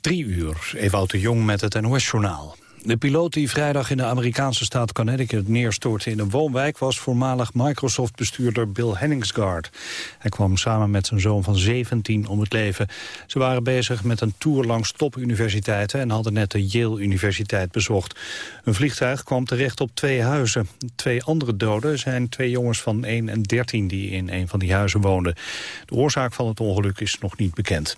Drie uur, Ewout de Jong met het NOS-journaal. De piloot die vrijdag in de Amerikaanse staat Connecticut neerstortte in een woonwijk was voormalig Microsoft-bestuurder Bill Henningsgaard. Hij kwam samen met zijn zoon van 17 om het leven. Ze waren bezig met een tour langs topuniversiteiten en hadden net de Yale-universiteit bezocht. Een vliegtuig kwam terecht op twee huizen. Twee andere doden zijn twee jongens van 1 en 13 die in een van die huizen woonden. De oorzaak van het ongeluk is nog niet bekend.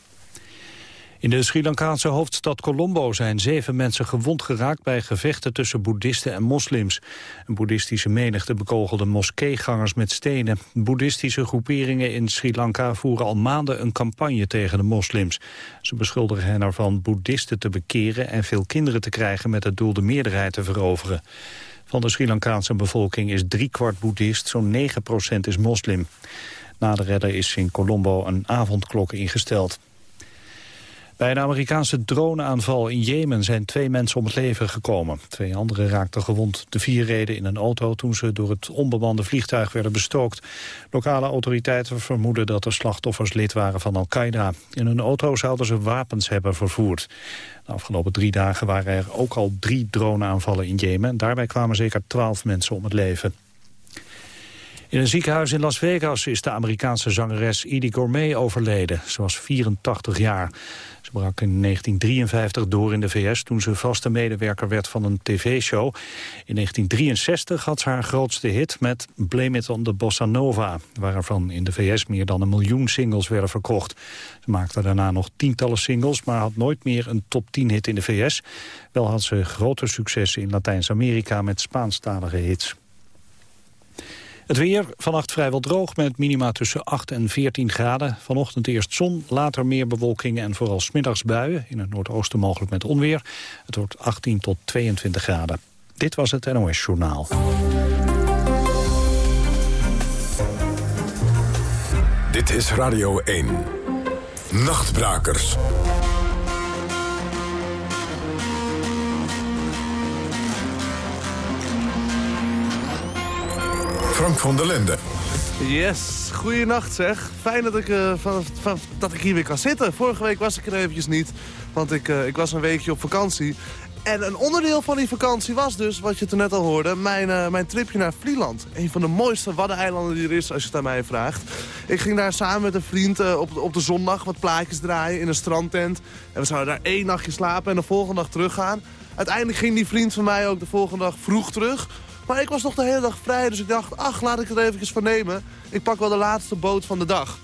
In de Sri Lankaanse hoofdstad Colombo zijn zeven mensen gewond geraakt bij gevechten tussen boeddhisten en moslims. Een boeddhistische menigte bekogelde moskeegangers met stenen. Boeddhistische groeperingen in Sri Lanka voeren al maanden een campagne tegen de moslims. Ze beschuldigen hen ervan boeddhisten te bekeren en veel kinderen te krijgen met het doel de meerderheid te veroveren. Van de Sri Lankaanse bevolking is driekwart boeddhist, zo'n 9 procent is moslim. Na de redder is in Colombo een avondklok ingesteld. Bij een Amerikaanse droneaanval in Jemen zijn twee mensen om het leven gekomen. Twee anderen raakten gewond. De vier reden in een auto toen ze door het onbemande vliegtuig werden bestookt. Lokale autoriteiten vermoeden dat de slachtoffers lid waren van Al-Qaeda. In hun auto zouden ze wapens hebben vervoerd. De afgelopen drie dagen waren er ook al drie droneaanvallen in Jemen. Daarbij kwamen zeker twaalf mensen om het leven. In een ziekenhuis in Las Vegas is de Amerikaanse zangeres Edie Gourmet overleden. Ze was 84 jaar. Brak in 1953 door in de VS toen ze vaste medewerker werd van een tv-show. In 1963 had ze haar grootste hit met Blame It on the Bossa Nova... waarvan in de VS meer dan een miljoen singles werden verkocht. Ze maakte daarna nog tientallen singles, maar had nooit meer een top 10 hit in de VS. Wel had ze grote successen in Latijns-Amerika met Spaanstalige hits. Het weer vannacht vrijwel droog met minima tussen 8 en 14 graden. Vanochtend eerst zon, later meer bewolking en vooral smiddags buien. In het noordoosten mogelijk met onweer. Het wordt 18 tot 22 graden. Dit was het NOS Journaal. Dit is Radio 1. Nachtbrakers. Frank van der Linden. Yes, goeienacht zeg. Fijn dat ik, uh, van, van, dat ik hier weer kan zitten. Vorige week was ik er eventjes niet, want ik, uh, ik was een weekje op vakantie. En een onderdeel van die vakantie was dus, wat je toen net al hoorde, mijn, uh, mijn tripje naar Vlieland. Een van de mooiste waddeneilanden die er is, als je het aan mij vraagt. Ik ging daar samen met een vriend op, op de zondag wat plaatjes draaien in een strandtent. En we zouden daar één nachtje slapen en de volgende dag teruggaan. Uiteindelijk ging die vriend van mij ook de volgende dag vroeg terug. Maar ik was nog de hele dag vrij, dus ik dacht, ach, laat ik het eventjes van nemen. Ik pak wel de laatste boot van de dag.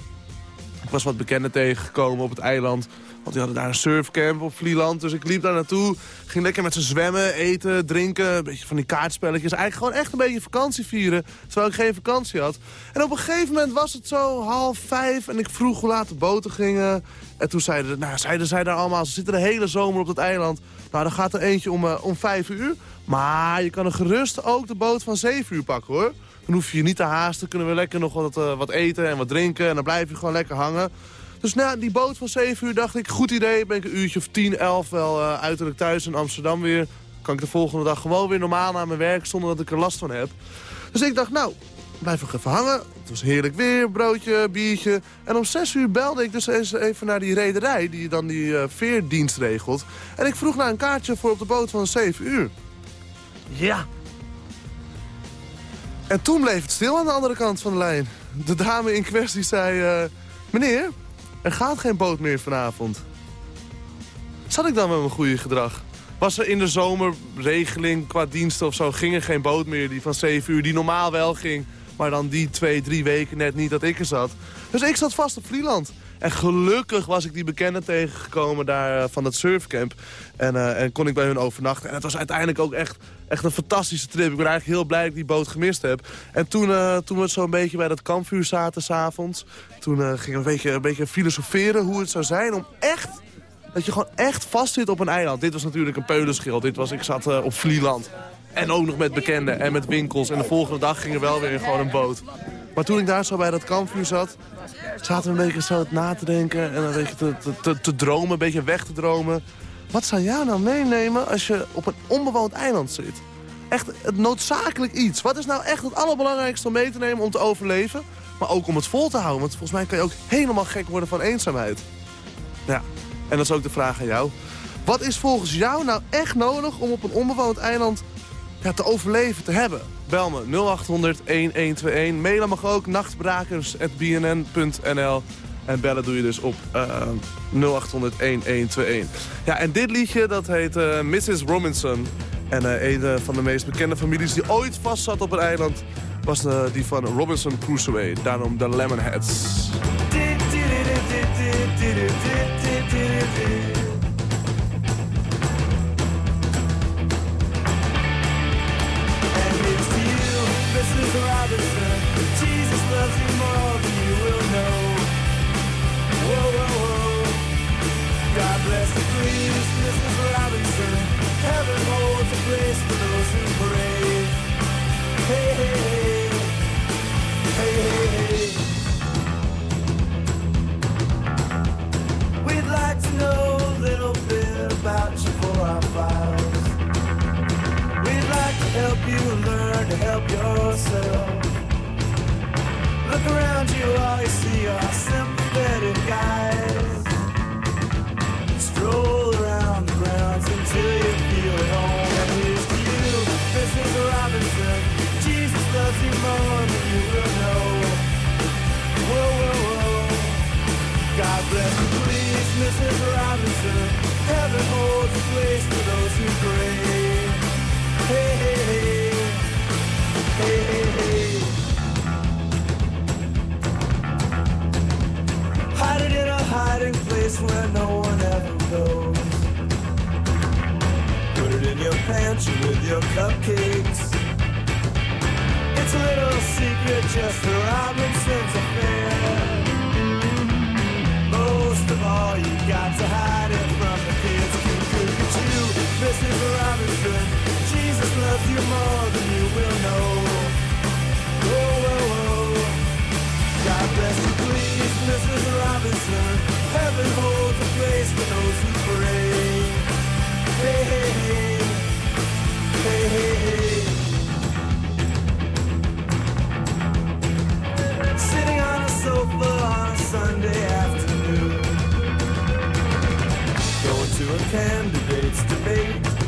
Ik was wat bekenden tegengekomen op het eiland. Want die hadden daar een surfcamp op Vlieland. Dus ik liep daar naartoe. Ging lekker met ze zwemmen, eten, drinken. Een beetje van die kaartspelletjes. Eigenlijk gewoon echt een beetje vakantie vieren. Terwijl ik geen vakantie had. En op een gegeven moment was het zo half vijf. En ik vroeg hoe laat de boten gingen. En toen zeiden, nou, zeiden zij daar allemaal... ze zitten de hele zomer op het eiland. Nou, dan gaat er eentje om, uh, om vijf uur. Maar je kan er gerust ook de boot van 7 uur pakken hoor. Dan hoef je je niet te haasten. Kunnen we lekker nog wat, uh, wat eten en wat drinken. En dan blijf je gewoon lekker hangen. Dus na die boot van 7 uur dacht ik, goed idee. Ben ik een uurtje of 10, 11 wel uh, uiterlijk thuis in Amsterdam weer. Kan ik de volgende dag gewoon weer normaal naar mijn werk zonder dat ik er last van heb. Dus ik dacht, nou, blijf nog even hangen. Het was heerlijk weer, broodje, biertje. En om 6 uur belde ik dus eens even naar die rederij die dan die uh, veerdienst regelt. En ik vroeg naar een kaartje voor op de boot van 7 uur. Ja. En toen bleef het stil aan de andere kant van de lijn. De dame in kwestie zei... Uh, meneer, er gaat geen boot meer vanavond. Zat ik dan met mijn goede gedrag? Was er in de zomerregeling qua diensten of zo... ging er geen boot meer die van 7 uur, die normaal wel ging... maar dan die twee, drie weken net niet dat ik er zat. Dus ik zat vast op Vlieland. En gelukkig was ik die bekende tegengekomen daar uh, van het surfcamp. En, uh, en kon ik bij hun overnachten. En het was uiteindelijk ook echt, echt een fantastische trip. Ik ben eigenlijk heel blij dat ik die boot gemist heb. En toen, uh, toen we zo een beetje bij dat kampvuur zaten s'avonds... toen gingen we een beetje, een beetje filosoferen hoe het zou zijn om echt... dat je gewoon echt vast zit op een eiland. Dit was natuurlijk een peulenschil. Dit was, ik zat op Vlieland. En ook nog met bekenden en met winkels. En de volgende dag ging er wel weer gewoon een boot. Maar toen ik daar zo bij dat kampvuur zat... zaten we een beetje zo na te denken en een beetje te, te, te dromen, een beetje weg te dromen. Wat zou jij nou meenemen als je op een onbewoond eiland zit? Echt het noodzakelijk iets. Wat is nou echt het allerbelangrijkste om mee te nemen om te overleven? Maar ook om het vol te houden. Want volgens mij kan je ook helemaal gek worden van eenzaamheid. Ja, En dat is ook de vraag aan jou. Wat is volgens jou nou echt nodig om op een onbewoond eiland ja, te overleven, te hebben? Bel me 0800 1121. Mailen mag ook nachtbrakers.bnn.nl. En bellen doe je dus op uh, 0800 1121. Ja, en dit liedje dat heet uh, Mrs. Robinson. En uh, een van de meest bekende families die ooit vast zat op een eiland... was die van Robinson Crusoe. Daarom de Lemonheads. Robinson. help yourself. Look around you, all you see are sympathetic guys. Stroll around the grounds until you feel at home. And here's to you, Mrs. Robinson. Jesus loves you more than you will know. Whoa, whoa, whoa. God bless you, please, Mrs. Robinson. Heaven holds a place for those. where no one ever goes. Put it in your pantry with your cupcakes. It's a little secret just for Robinson's affair. Most of all, you got to hide it from the kids. You, Mrs. Robinson? says loves you more than you will know. Oh, oh, oh. God bless you, please, Mrs. Robinson. Heaven holds a place for those who pray. Hey, hey, hey. Hey, hey, hey. Sitting on a sofa on a Sunday afternoon. Going to a candidate's debate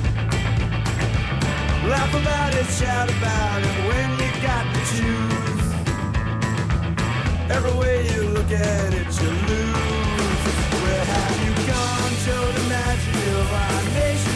Laugh about it, shout about it when you got to choose. Every way you look at it, you lose. Where have you gone? Joe DiMaggio, our nation.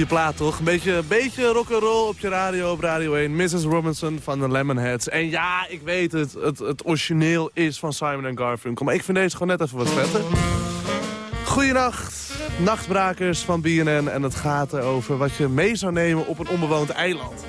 Goede plaat, toch? Een beetje, beetje rock'n'roll op je radio, op Radio 1. Mrs. Robinson van de Lemonheads. En ja, ik weet het, het, het origineel is van Simon Garfunkel. Maar ik vind deze gewoon net even wat vetter. Goedenacht, nachtbrakers van BNN. En het gaat erover wat je mee zou nemen op een onbewoond eiland.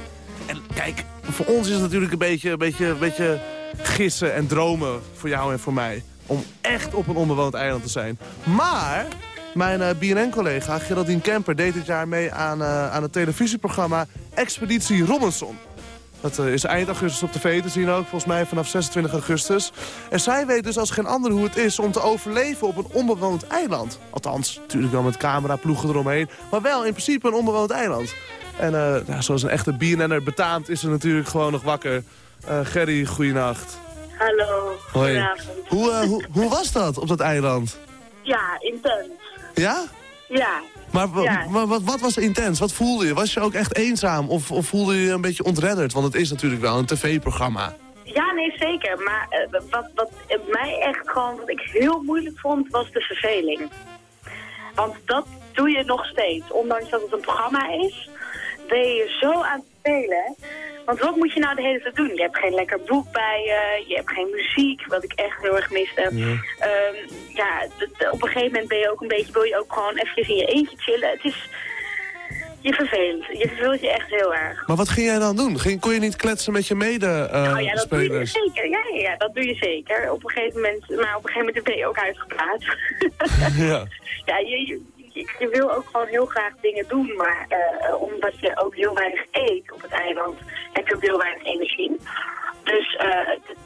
En kijk, voor ons is het natuurlijk een beetje, een beetje, een beetje gissen en dromen voor jou en voor mij. Om echt op een onbewoond eiland te zijn. Maar mijn uh, BNN-collega Geraldine Kemper deed dit jaar mee aan, uh, aan het televisieprogramma Expeditie Robinson. Dat uh, is eind augustus op tv te zien ook, volgens mij vanaf 26 augustus. En zij weet dus als geen ander hoe het is om te overleven op een onbewoond eiland. Althans, natuurlijk wel met cameraploegen eromheen, maar wel in principe een onbewoond eiland. En nou, zoals een echte BNN'er betaamt is ze natuurlijk gewoon nog wakker. Gerry, goeienacht. Hallo, goedenavond. Hoe, hoe, hoe was dat op dat eiland? Ja, intens. Ja? Ja. Maar, maar wat, wat, was intens? Wat voelde je? Was je ook echt eenzaam? Of, of voelde je je een beetje ontredderd? Want het is natuurlijk wel een tv-programma. Ja, nee, zeker. Maar uh, wat, wat mij echt gewoon, wat ik heel moeilijk vond, was de verveling. Want dat doe je nog steeds. Ondanks dat het een programma is, ben je zo aan het spelen. Want wat moet je nou de hele tijd doen? Je hebt geen lekker boek bij je, je hebt geen muziek, wat ik echt heel erg miste. Ja, ja op een gegeven moment ben je ook een beetje, wil je ook gewoon eventjes in je eentje chillen. Het is je verveelt. Je verveelt je echt heel erg. Maar wat ging jij dan doen? Ging, kon je niet kletsen met je medespelers? Uh, oh ja, dat doe je zeker. Ja, ja, ja, dat doe je zeker. Op een gegeven moment, maar op een gegeven moment ben je ook uitgepraat. ja. ja, je, je, je, wil ook gewoon heel graag dingen doen, maar uh, omdat je ook heel weinig eet op het eiland, heb je ook heel weinig energie. Dus uh,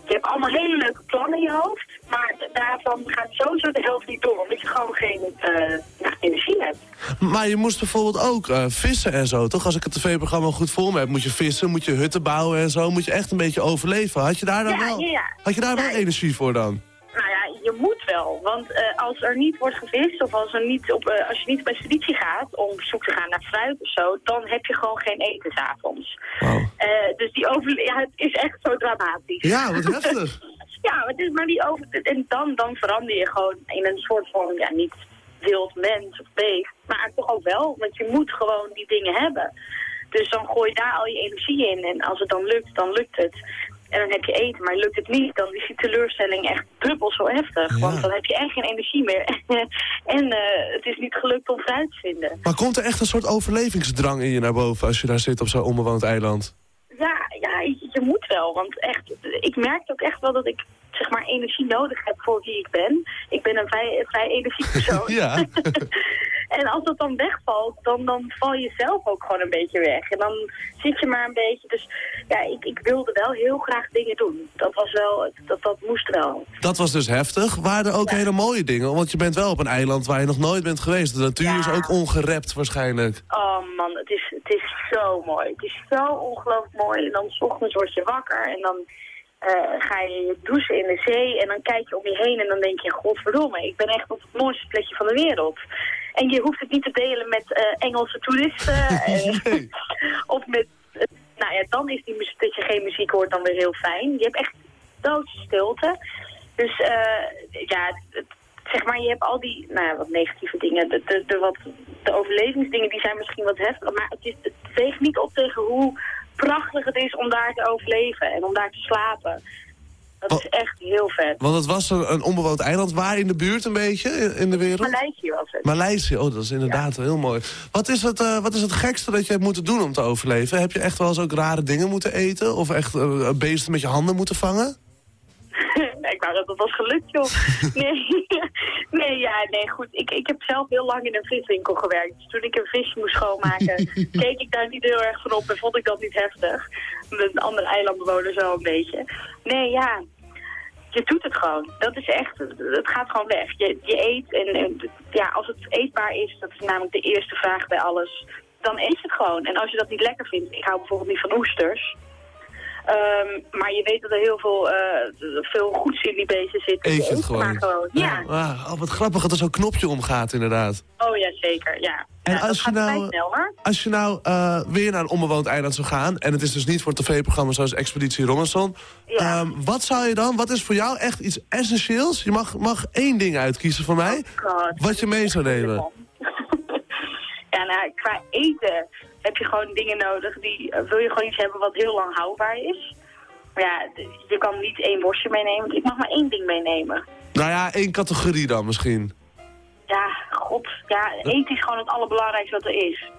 je hebt allemaal hele leuke plannen in je hoofd, maar daarvan gaat sowieso de helft niet door, omdat je gewoon geen uh, energie hebt. Maar je moest bijvoorbeeld ook uh, vissen en zo, toch? Als ik het tv-programma goed voor me heb, moet je vissen, moet je hutten bouwen en zo, moet je echt een beetje overleven. Had je daar dan ja, wel, ja, Had je daar wel energie voor dan? Nou ja, je moet wel. Want uh, als er niet wordt gevist of als, er niet op, uh, als je niet op expeditie gaat om op zoek te gaan naar fruit of zo, dan heb je gewoon geen eten s'avonds. Wow. Uh, dus die over ja, het is echt zo dramatisch. Ja, wat heftig. ja, het is maar die over en dan, dan verander je gewoon in een soort van, ja, niet wild mens of beest, maar toch ook wel, want je moet gewoon die dingen hebben. Dus dan gooi je daar al je energie in en als het dan lukt, dan lukt het. En dan heb je eten, maar lukt het niet, dan is die teleurstelling echt dubbel zo heftig. Want dan heb je echt geen energie meer. en uh, het is niet gelukt om fruit te vinden. Maar komt er echt een soort overlevingsdrang in je naar boven als je daar zit op zo'n onbewoond eiland? Ja, ja je, je, moet wel. Want echt, ik merk ook echt wel dat ik zeg maar energie nodig heb voor wie ik ben. Ik ben een vrij, vrij energiek persoon. ja. En als dat dan wegvalt, dan, dan val je zelf ook gewoon een beetje weg. En dan zit je maar een beetje... Dus ja, ik, ik wilde wel heel graag dingen doen. Dat was wel... Dat, dat moest wel. Dat was dus heftig. Waren er ook hele mooie dingen? Want je bent wel op een eiland waar je nog nooit bent geweest. De natuur is ook ongerept waarschijnlijk. Oh man, het is, het is zo mooi. Het is zo ongelooflijk mooi. En dan s ochtends word je wakker en dan... Uh, ga je douchen in de zee en dan kijk je om je heen en dan denk je, godverdomme, ik ben echt op het mooiste plekje van de wereld. En je hoeft het niet te delen met uh, Engelse toeristen. nee. of met... Nou ja, dan is die muziek, dat je geen muziek hoort dan weer heel fijn. Je hebt echt doodse stilte. Dus uh, ja, zeg maar, je hebt al die, nou ja, wat negatieve dingen. De, de, de, wat, de overlevingsdingen, die zijn misschien wat heftig. Maar het, is, het weegt niet op tegen hoe prachtig het is om daar te overleven en om daar te slapen. Dat is echt heel vet. Want het was een, een, onbewoond eiland. Waar in de buurt een beetje in, de wereld? Maleisië was het. Maleisië, oh dat is inderdaad heel mooi. Wat is, het, uh, wat is het gekste dat je hebt moeten doen om te overleven? Heb je echt wel eens ook rare dingen moeten eten? Of echt uh, beesten met je handen moeten vangen? ik wou dat het was gelukt, joh. Nee, nee, ja, nee, goed. Ik, ik heb zelf heel lang in een viswinkel gewerkt. Dus toen ik een vis moest schoonmaken, keek ik daar niet heel erg van op en vond ik dat niet heftig. Met een andere eilandbewoner zo een beetje. Nee, ja, je doet het gewoon. Dat is echt, het gaat gewoon weg. Je, je eet en, en, ja, als het eetbaar is, dat is namelijk de eerste vraag bij alles, dan eet het gewoon. En als je dat niet lekker vindt, ik hou bijvoorbeeld niet van oesters, Um, maar je weet dat er heel veel, uh, veel goeds in die beesten zit. Eet het gewoon. Maar gewoon. Ja. ja. Oh, wat grappig dat er zo'n knopje omgaat inderdaad. Oh ja, zeker. Ja. En ja, als, je nou, snel, als je nou uh, weer naar een onbewoond eiland zou gaan... en het is dus niet voor tv-programma zoals Expeditie Robinson... Ja. Um, wat zou je dan, wat is voor jou echt iets essentieels? Je mag, mag één ding uitkiezen van mij, oh wat je mee zou nemen. ja, nou, qua eten heb je gewoon dingen nodig die, uh, wil je gewoon iets hebben wat heel lang houdbaar is. Maar ja, je kan niet één worstje meenemen, ik mag maar één ding meenemen. Nou ja, één categorie dan misschien. Ja, god, ja, eten is gewoon het allerbelangrijkste wat er is.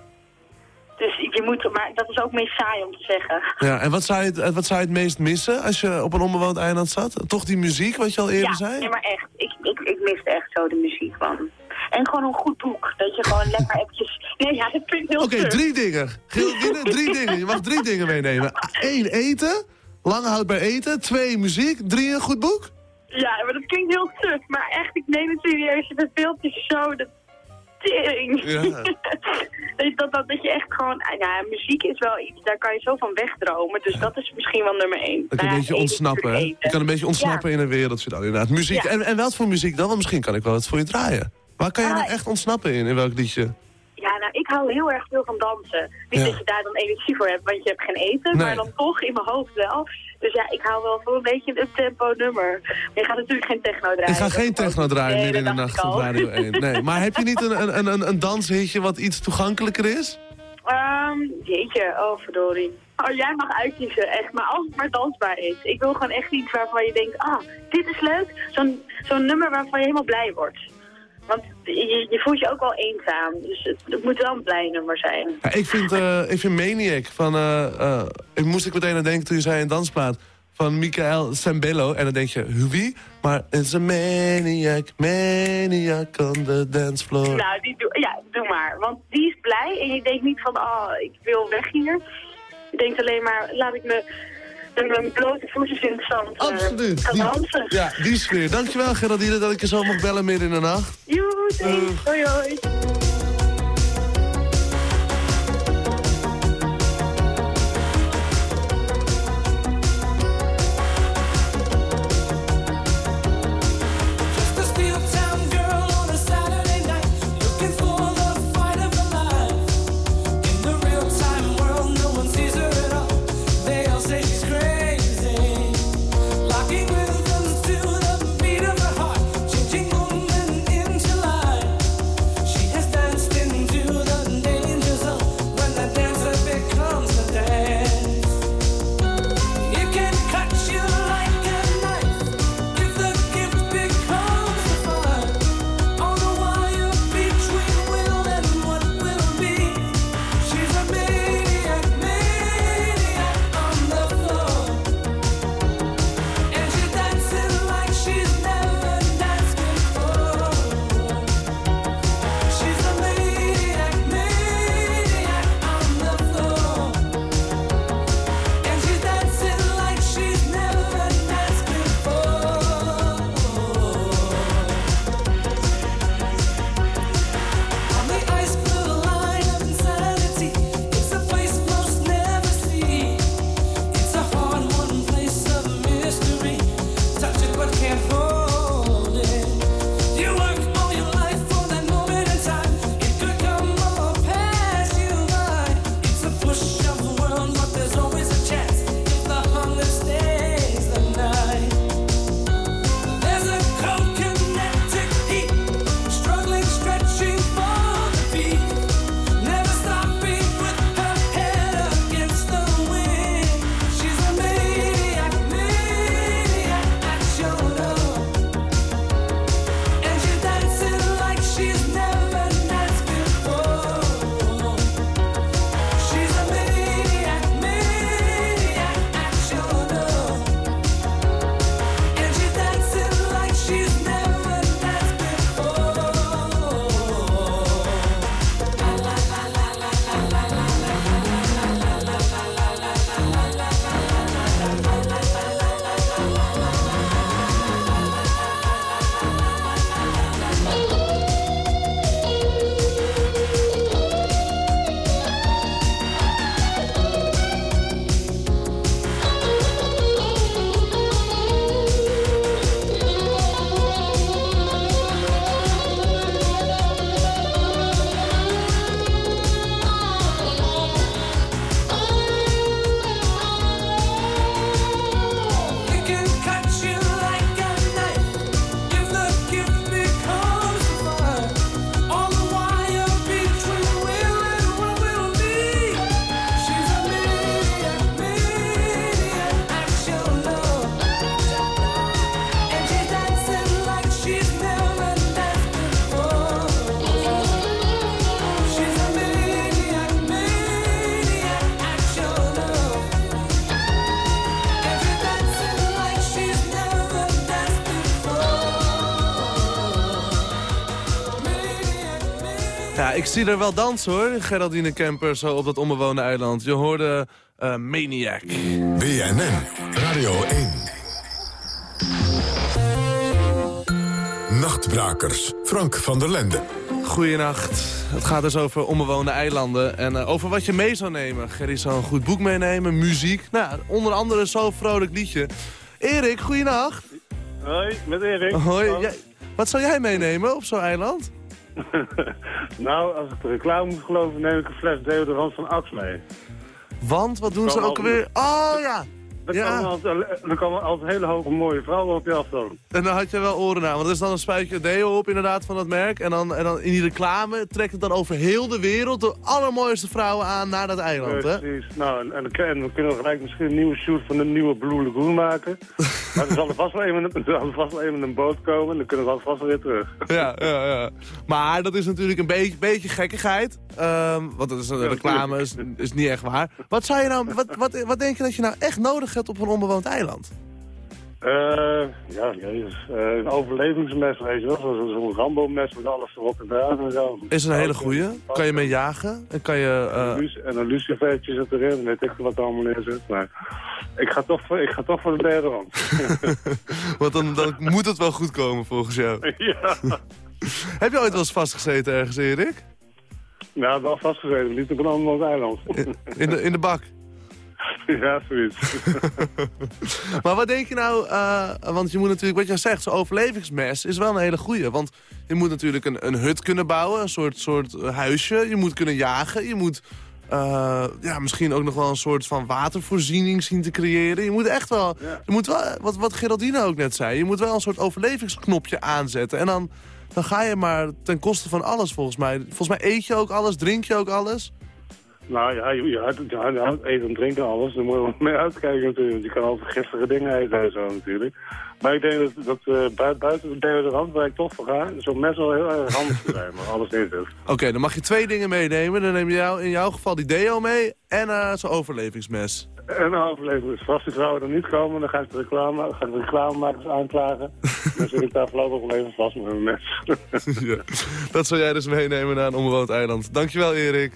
Dus je moet, maar dat is ook meest saai om te zeggen. Ja, en wat zou, je, wat zou je het meest missen als je op een onbewoond eiland zat? Toch die muziek, wat je al eerder ja, zei? Ja, maar echt. Ik, ik, ik miste echt zo de muziek, man. En gewoon een goed boek. Dat je gewoon lekker eventjes... Nee, ja, dat klinkt heel Oké, drie dingen. Geel binnen, drie dingen. Je mag drie dingen meenemen. Eén, eten. Lang houdbaar eten. Twee, muziek. Drie, een goed boek. Ja, maar dat klinkt heel stuk. Maar echt, ik neem het serieus. Het beeld is zo de tering. Ja. dat, dat, dat je echt gewoon... Ja, muziek is wel iets, daar kan je zo van wegdromen. Dus dat is misschien wel nummer één. Dat kan een beetje ontsnappen, hè? Je kan een beetje ontsnappen in een wereldje dan inderdaad. Muziek. En, en wat voor muziek dan? Want misschien kan ik wel wat voor je draaien. Waar kan je nou echt ontsnappen in? In welk liedje? Ja, nou, ik hou heel erg veel van dansen. Niet dat je daar dan energie voor hebt, want je hebt geen eten. Maar dan toch in mijn hoofd wel. Dus ja, ik hou wel van een beetje een up-tempo nummer. Maar je gaat natuurlijk geen techno draaien. Ik ga geen techno draaien midden in de nacht op. Radio 1. Nee, maar heb je niet een, een, een, een danshitje wat iets toegankelijker is? Ehm, jeetje, oh verdorie. Oh, jij mag uitkiezen, echt. Maar als het maar dansbaar is. Ik wil gewoon echt iets waarvan je denkt, ah, dit is leuk. Zo'n zo'n nummer waarvan je helemaal blij wordt. Want je, je voelt je ook wel eenzaam. Dus het, het moet wel een blij nummer zijn. Ja, ik, vind, eh, ik vind Maniac van... eh, eh, ik moest ik meteen aan denken toen je zei een dansplaat. Van Michael Sambello. En dan denk je, wie? Maar it's a maniac, maniac on the dance floor. Nou, die doe, ja, doe maar. Want die is blij en je denkt niet van, oh, ik wil weg hier. Je denkt alleen maar, laat ik me met mijn blote voetjes in het zand eh, Absoluut. gaan Die- ja, die sfeer. Dankjewel Geraldine dat ik je zo mag bellen midden in de nacht. Joe, thanks. Hoi, hoi. Ik zie er wel dansen hoor, Geraldine Kemper, zo op dat onbewoonde eiland. Je hoorde eh, Maniac. BNN Radio 1. Nachtbrakers, Frank van der Lende. Goeienacht. Het gaat dus over onbewoonde eilanden en eh, over wat je mee zou nemen. Gerry zou een goed boek meenemen, muziek. Nou, onder andere zo'n vrolijk liedje. Erik, goeienacht. Hoi, met Erik. Hoi. Jij- wat zou jij meenemen op zo'n eiland? nou, als ik de reclame moet geloven, neem ik een fles deodorant van Axe mee. Want, wat doen ze ook weer? Oh ja, Er Ja. komen altijd, er komen altijd hele hoge mooie vrouwen op je af dan. En dan had je wel oren aan, want er is dan een spuitje deo op inderdaad van dat merk. En dan, en dan in die reclame trekt het dan over heel de wereld de allermooiste vrouwen aan naar dat eiland, hè? Precies. Nou, en, we kunnen gelijk misschien een nieuwe shoot van de nieuwe Blue Lagoon maken. maar er zal er vast wel even, er zal vast wel even een boot komen en dan kunnen we alvast wel weer terug. Ja, ja, ja. Maar dat is natuurlijk een beetje, beetje gekkigheid. Ehm, want dat is een reclame is, is niet echt waar. Wat, zou je nou, wat, wat, wat denk je dat je nou echt nodig op een onbewoond eiland? Eh, ja, jezus. Eh, een overlevingsmes, weet je wel. Zo'n Rambo-mes met alles erop en eraan en zo. Is een hele goeie. Kan je mee jagen. En kan je... Eh, En een lucifertje zit erin, weet ik wat er allemaal in zit. Maar ik ga toch voor, ik ga toch voor de derde rand. want dan, dan moet het wel goed komen volgens jou. ja. Heb je ooit wel eens vastgezeten ergens, Erik? Nou, wel vastgezeten, niet op een ander eiland. In de, in de bak. ja, zoiets. Maar wat denk je nou, eh, want je moet natuurlijk, wat jij zegt, zo'n overlevingsmes is wel een hele goeie. Want je moet natuurlijk een, een hut kunnen bouwen, een soort, soort eh, huisje. Je moet kunnen jagen, je moet eh, ja, misschien ook nog wel een soort van watervoorziening zien te creëren. Je moet echt wel, Ja. je moet wel wat, wat Geraldine ook net zei, je moet wel een soort overlevingsknopje aanzetten. En dan, dan ga je maar ten koste van alles volgens mij. Volgens mij eet je ook alles, drink je ook alles. Nou ja, je, je houdt eten en drinken en alles. Daar moet je wel mee uitkijken natuurlijk. want Je kan altijd giftige dingen eten en zo natuurlijk. Maar ik denk dat, dat eh, buiten, de rand, waar ik toch voor ga, zo'n mes wel heel erg handig te zijn. Maar alles in zit. Oké, dan mag je twee dingen meenemen. Dan neem je jou, in jouw geval die deo mee en eh, zo'n overlevingsmes. En de overleving is vast die vrouwen er niet komen, dan ga ik de reclame, ga ik de reclamemakers aanklagen. dan zit ik daar voorlopig wel even vast met mijn mes. ja. Dat zal jij dus meenemen naar een onbewoond eiland. Dankjewel Erik.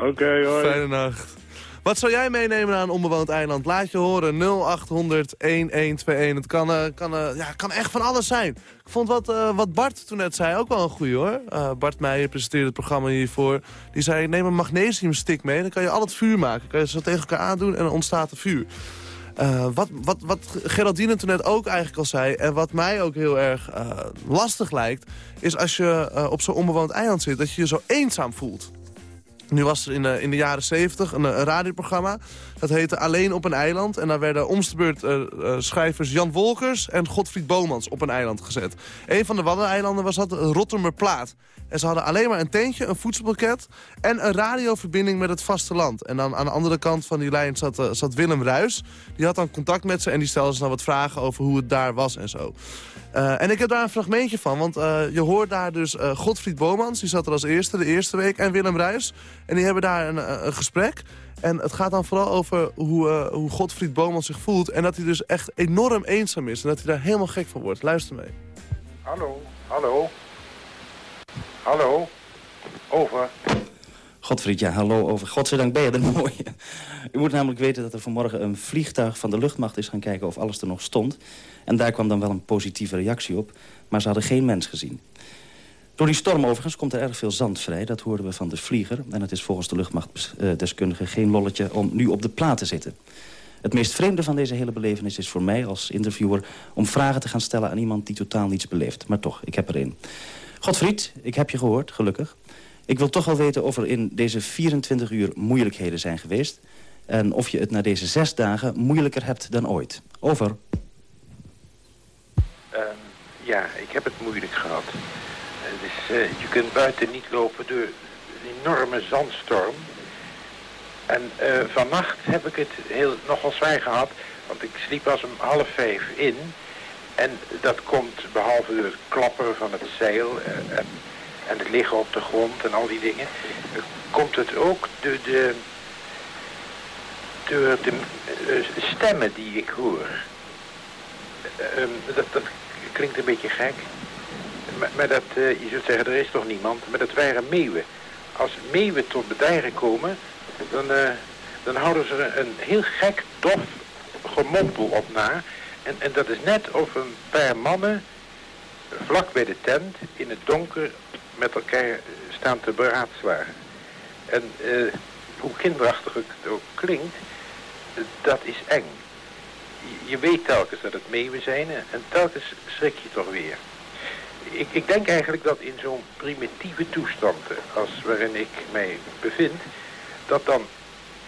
Oké, hoi. Fijne nacht. Wat zou jij meenemen naar een onbewoond eiland? Laat je horen 0800 1121. Het kan, eh, kan, eh, ja, kan echt van alles zijn. Ik vond wat, eh, wat Bart toen net zei ook wel een goeie hoor. Bart Meijer presenteerde het programma hiervoor. Die zei neem een magnesiumstick mee. Dan kan je al het vuur maken. kan je ze tegen elkaar aandoen en dan ontstaat er vuur. Wat, wat, wat Geraldine toen net ook eigenlijk al zei... en wat mij ook heel erg lastig lijkt... is als je op zo'n onbewoond eiland zit... dat je je zo eenzaam voelt. Nu was er in de, in de jaren 70 een, eh, een radioprogramma. Dat heette Alleen op een eiland. En daar werden om eh, eh, schrijvers Jan Wolkers en Godfried Bomans op een eiland gezet. Een van de Waddeneilanden was dat Rottermerplaat. En ze hadden alleen maar een tentje, een voedselpakket... en een radioverbinding met het vasteland. En dan aan de andere kant van die lijn zat, eh, zat Willem Ruis. Die had dan contact met ze en die stelde ze dan wat vragen over hoe het daar was en zo. En ik heb daar een fragmentje van, want je hoort daar dus eh, Godfried Bomans, die zat er als eerste de eerste week, en Willem Ruis. En die hebben daar een gesprek. En het gaat dan vooral over hoe, eh, hoe Godfried Bomans zich voelt. En dat hij dus echt enorm eenzaam is en dat hij daar helemaal gek van wordt. Luister mee. Hallo, hallo. Hallo. Over. Godfried, ja, hallo over. Godzijdank ben je er mooi. U moet namelijk weten dat er vanmorgen een vliegtuig van de luchtmacht is gaan kijken of alles er nog stond. En daar kwam dan wel een positieve reactie op, maar ze hadden geen mens gezien. Door die storm overigens komt er erg veel zand vrij, dat hoorden we van de vlieger. En het is volgens de luchtmachtdeskundige geen lolletje om nu op de plaat te zitten. Het meest vreemde van deze hele belevenis is voor mij als interviewer... om vragen te gaan stellen aan iemand die totaal niets beleeft. Maar toch, ik heb er een. Godfried, ik heb je gehoord, gelukkig. Ik wil toch wel weten of er in deze 24 uur moeilijkheden zijn geweest... en of je het na deze zes dagen moeilijker hebt dan ooit. Over. Ehm, ja, ik heb het moeilijk gehad. Eh, je kunt buiten niet lopen door een enorme zandstorm. En eh, vannacht heb ik het heel, nogal zwaar gehad, want ik sliep pas om half vijf in. En dat komt, behalve door het klapperen van het zeil eh, en, en het liggen op de grond en al die dingen, komt het ook door de, de stemmen die ik hoor. Ehm, dat klinkt een beetje gek. Maar, dat, eh, je zult zeggen, er is toch niemand. Maar dat waren meeuwen. Als meeuwen tot bedijgen komen, dan, eh, dan houden ze er een heel gek, dof gemompel op na. En, en dat is net of een paar mannen vlak bij de tent in het donker met elkaar staan te beraadslagen. En eh, hoe kinderachtig het ook klinkt, dat is eng je- je weet telkens dat het meeuwen zijn en telkens schrik je toch weer. Ik, ik denk eigenlijk dat in zo'n primitieve toestand eh, als waarin ik mij bevind, dat dan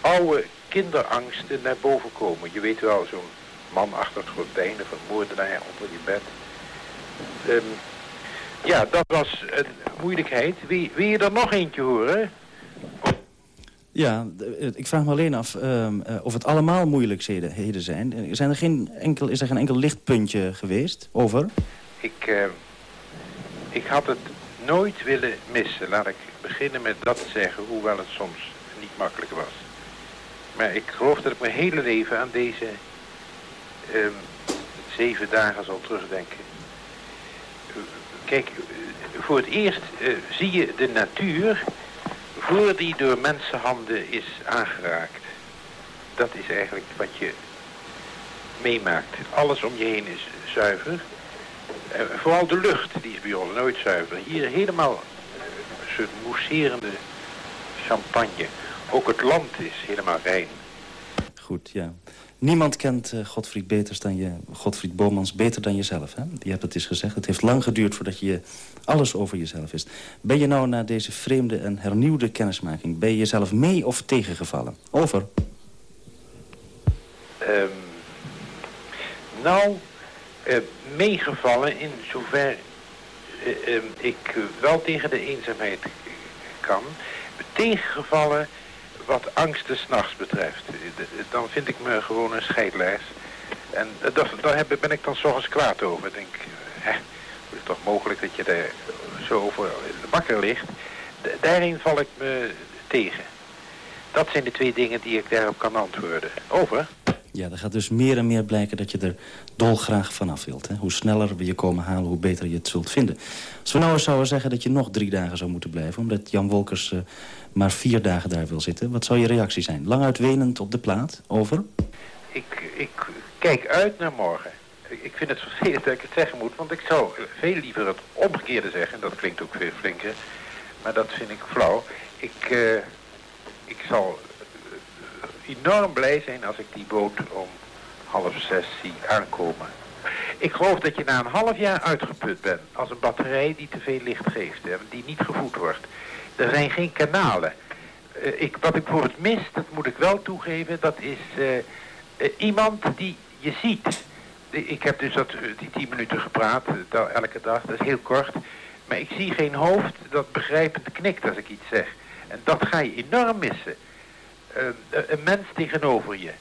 oude kinderangsten naar boven komen. Je weet wel, zo'n man achter het gordijn of een moordenaar onder je bed. Ehm, ja, dat was een moeilijkheid. Wil, wil je er nog eentje horen? Ja, eh, ik vraag me alleen af ehm, eh, of het allemaal moeilijkheden zijn. Zijn er geen enkel, is er geen enkel lichtpuntje geweest? Over? Ik, eh, ik had het nooit willen missen. Laat ik beginnen met dat te zeggen, hoewel het soms niet makkelijk was. Maar ik geloof dat ik mijn hele leven aan deze ehm, zeven dagen zal terugdenken. Kijk, voor het eerst eh, zie je de natuur voor die door mensenhanden is aangeraakt. Dat is eigenlijk wat je meemaakt. Alles om je heen is zuiver. Eh, vooral de lucht, die is bij ons nooit zuiver. Hier helemaal een soort mousserende champagne. Ook het land is helemaal rein. Goed, ja. Niemand kent eh, Godfried Beters dan je, Godfried Bomans beter dan jezelf. Hè? Je hebt het eens gezegd. Het heeft lang geduurd voordat je alles over jezelf wist. Ben je nou na deze vreemde en hernieuwde kennismaking... ben je jezelf mee of tegengevallen? Over. Ehm, nou, eh, meegevallen in zover eh, ehm, ik wel tegen de eenzaamheid kan. Tegengevallen wat angsten s'nachts betreft. Eh, Dan vind ik me gewoon een scheidlijst. En dat, daar ben ik dan zorgens kwaad over. Ik denk, hè, is toch mogelijk dat je daar zo over wakker ligt? D- daarin val ik me tegen. Dat zijn de twee dingen die ik daarop kan antwoorden. Over. Ja, er gaat dus meer en meer blijken dat je er dolgraag vanaf wilt. Hè? Hoe sneller we je komen halen, hoe beter je het zult vinden. Als we nou eens zouden zeggen dat je nog drie dagen zou moeten blijven... omdat Jan Wolkers eh, maar vier dagen daar wil zitten... wat zou je reactie zijn? Lang uitwenend op de plaat? Over? Ik, ik kijk uit naar morgen. Ik, vind het vervelend dat ik het zeggen moet, want ik zou veel liever het omgekeerde zeggen. Dat klinkt ook veel flinker, maar dat vind ik flauw. Ik, eh, ik zal enorm blij zijn als ik die boot om half zes zie aankomen. Ik geloof dat je na een half jaar uitgeput bent als een batterij die te veel licht geeft en die niet gevoed wordt. Er zijn geen kanalen. Eh, ik, wat ik bijvoorbeeld mis, dat moet ik wel toegeven, dat is eh, eh, iemand die je ziet. Ik heb dus dat, die tien minuten gepraat, elke dag, dat is heel kort. Maar ik zie geen hoofd dat begrijpend knikt als ik iets zeg. En dat ga je enorm missen. Eh, een- een mens tegenover je.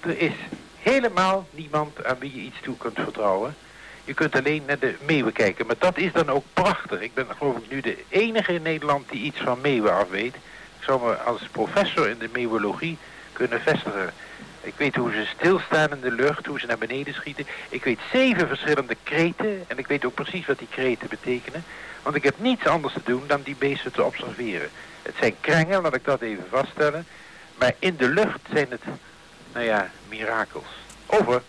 Er is helemaal niemand aan wie je iets toe kunt vertrouwen. Je kunt alleen naar de meeuwen kijken, maar dat is dan ook prachtig. Ik ben geloof ik nu de enige in Nederland die iets van meeuwen af weet. Ik zou me als professor in de meeuwologie kunnen vestigen. Ik weet hoe ze stilstaan in de lucht, hoe ze naar beneden schieten. Ik weet zeven verschillende kreten en ik weet ook precies wat die kreten betekenen. Want ik heb niets anders te doen dan die beesten te observeren. Het zijn krengen, laat ik dat even vaststellen. Maar in de lucht zijn het, nou ja, mirakels. Over.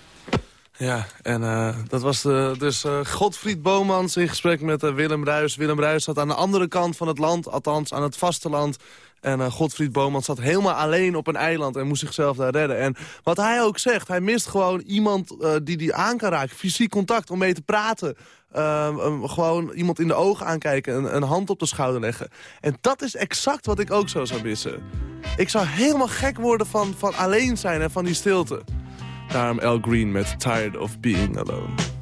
Ja, en eh, dat was de, dus eh, Godfried Bomans in gesprek met eh, Willem Ruis. Willem Ruis zat aan de andere kant van het land, althans aan het vasteland. En eh, Godfried Bomans zat helemaal alleen op een eiland en moest zichzelf daar redden. En wat hij ook zegt, hij mist gewoon iemand eh, die die aan kan raken. Fysiek contact, om mee te praten. Ehm, ehm, gewoon iemand in de ogen aankijken, een, een hand op de schouder leggen. En dat is exact wat ik ook zo zou missen. Ik zou helemaal gek worden van, van alleen zijn en van die stilte. Daarom Al Green met Tired of Being Alone.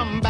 come back.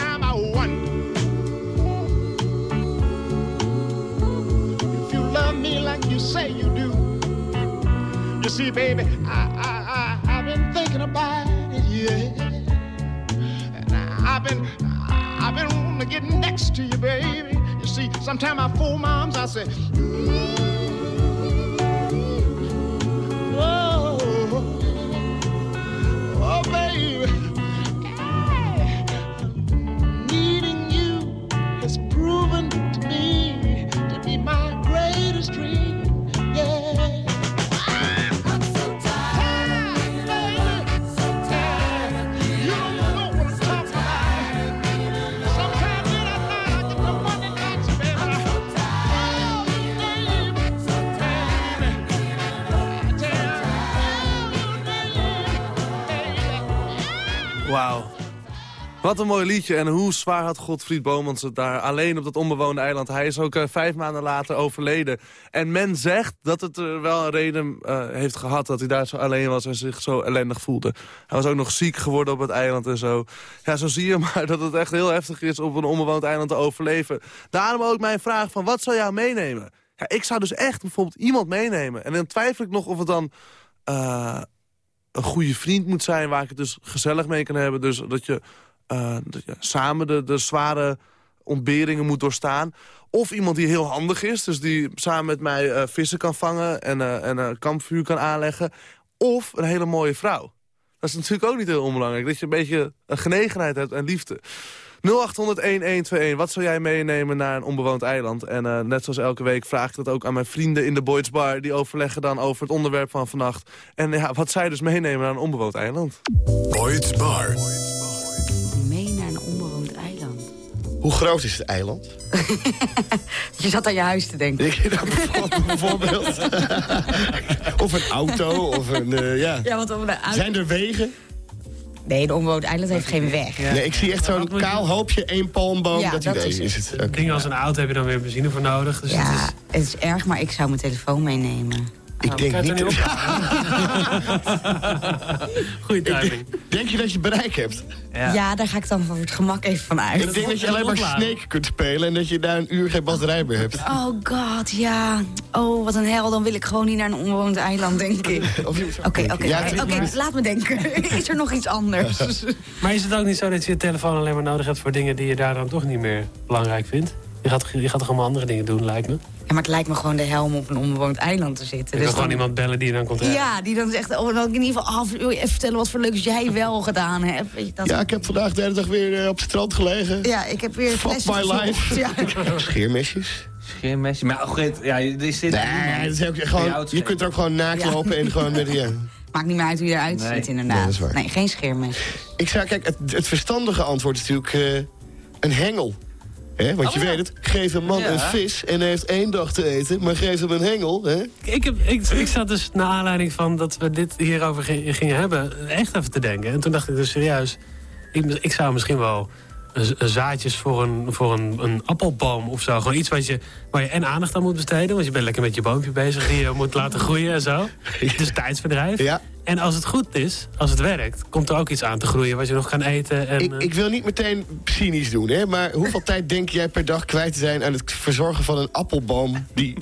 Baby, I, I, I, I've been thinking about it, yeah. And I, I've been, I've been wanting to get next to you, baby. You see, sometimes I fool moms, I say, oh, oh, baby. Wat een mooi liedje. En hoe zwaar had Godfried Bomans het daar alleen op dat onbewoonde eiland. Hij is ook eh, vijf maanden later overleden. En men zegt dat het er wel een reden eh, heeft gehad dat hij daar zo alleen was en zich zo ellendig voelde. Hij was ook nog ziek geworden op het eiland en zo. Ja, zo zie je maar dat het echt heel heftig is op een onbewoond eiland te overleven. Daarom ook mijn vraag van wat zou jou meenemen? Ja, ik zou dus echt bijvoorbeeld iemand meenemen. En dan twijfel ik nog of het dan... eh, een goede vriend moet zijn... waar ik het dus gezellig mee kan hebben. Dus dat je, je samen de, de zware ontberingen moet doorstaan. Of iemand die heel handig is. Dus die samen met mij eh, vissen kan vangen en, eh, en een kampvuur kan aanleggen. Of een hele mooie vrouw. Dat is natuurlijk ook niet heel onbelangrijk. Dat je een beetje een genegenheid hebt en liefde. 0800-1121. Wat zou jij meenemen naar een onbewoond eiland? En net zoals elke week vraag ik dat ook aan mijn vrienden in de Boyd's Bar. Die overleggen dan over het onderwerp van vannacht. En ja, wat zij dus meenemen naar een onbewoond eiland. Boyd's Bar. Hoe groot is het eiland? Je zat aan je huis te denken. Ik nou, bijvoorbeeld- of een auto, of een... eh, ja. Ja, want om de. Zijn er wegen? Nee, een onbewoond eiland heeft geen weg. Nee, ik zie echt zo'n kaal hoopje, één palmboom. Ja, dat dat idee is is, het. Dingen als een auto heb je dan weer benzine voor nodig. Dus het Ja, is, het is erg, maar ik zou mijn telefoon meenemen. Ik denk niet... het er Goeie timing. Denk je dat je bereik hebt? Ja. daar ga ik dan voor het gemak even van uit. Ik denk dat je alleen maar. Snake kunt spelen... en dat je daar een uur geen batterij meer hebt. Oh god, ja. Oh, wat een hel. Dan wil ik gewoon niet naar een onbewoond eiland, denk ik. Oké, oké, laat me denken. Is er nog iets anders? Maar is het ook niet zo dat je je telefoon alleen maar nodig hebt voor dingen die je daar dan toch niet meer belangrijk vindt? Je gaat, je gaat toch allemaal andere dingen doen, lijkt me. Ja, maar het lijkt me gewoon de helm op een onbewoond eiland te zitten. Je Dus kan gewoon dan- iemand bellen die je dan komt. Ja, die dan zegt, oh, dan in ieder geval, af, wil je even vertellen wat voor leuks jij wel gedaan hebt. Weet je, dat Ja, ik heb vandaag de hele dag weer eh, op het strand gelegen. Ja, ik heb weer Fuck my life. Ja. Scheermesjes. Geen mesje. Maar goed, ja, er zit Nee, dat is ook gewoon, je kunt er ook gewoon naakt Ja. lopen en gewoon met... Ja. Maakt niet meer uit hoe je eruit Nee. ziet, inderdaad. Nee, dat is waar. Nee, geen scheermes. Ik zou, kijk, het, het verstandige antwoord is natuurlijk eh, een hengel. Hè? Want Oh, je ja. weet het, geef een man Ja. een vis en hij heeft één dag te eten. Maar geef hem een hengel, hè? Ik, heb, ik, ik zat dus naar aanleiding van dat we dit hierover gi- gingen hebben... echt even te denken. En toen dacht ik dus serieus... Ik, ik zou misschien wel zaadjes voor, een, voor een, een appelboom of zo. Gewoon iets wat je, waar je en aandacht aan moet besteden. Want je bent lekker met je boompje bezig die je moet laten groeien en zo. Dus tijdsverdrijf. Ja. En als het goed is, als het werkt, komt er ook iets aan te groeien... wat je nog kan eten. En, Ik, ik wil niet meteen cynisch doen, hè? Maar hoeveel tijd denk jij per dag kwijt te zijn aan het verzorgen van een appelboom die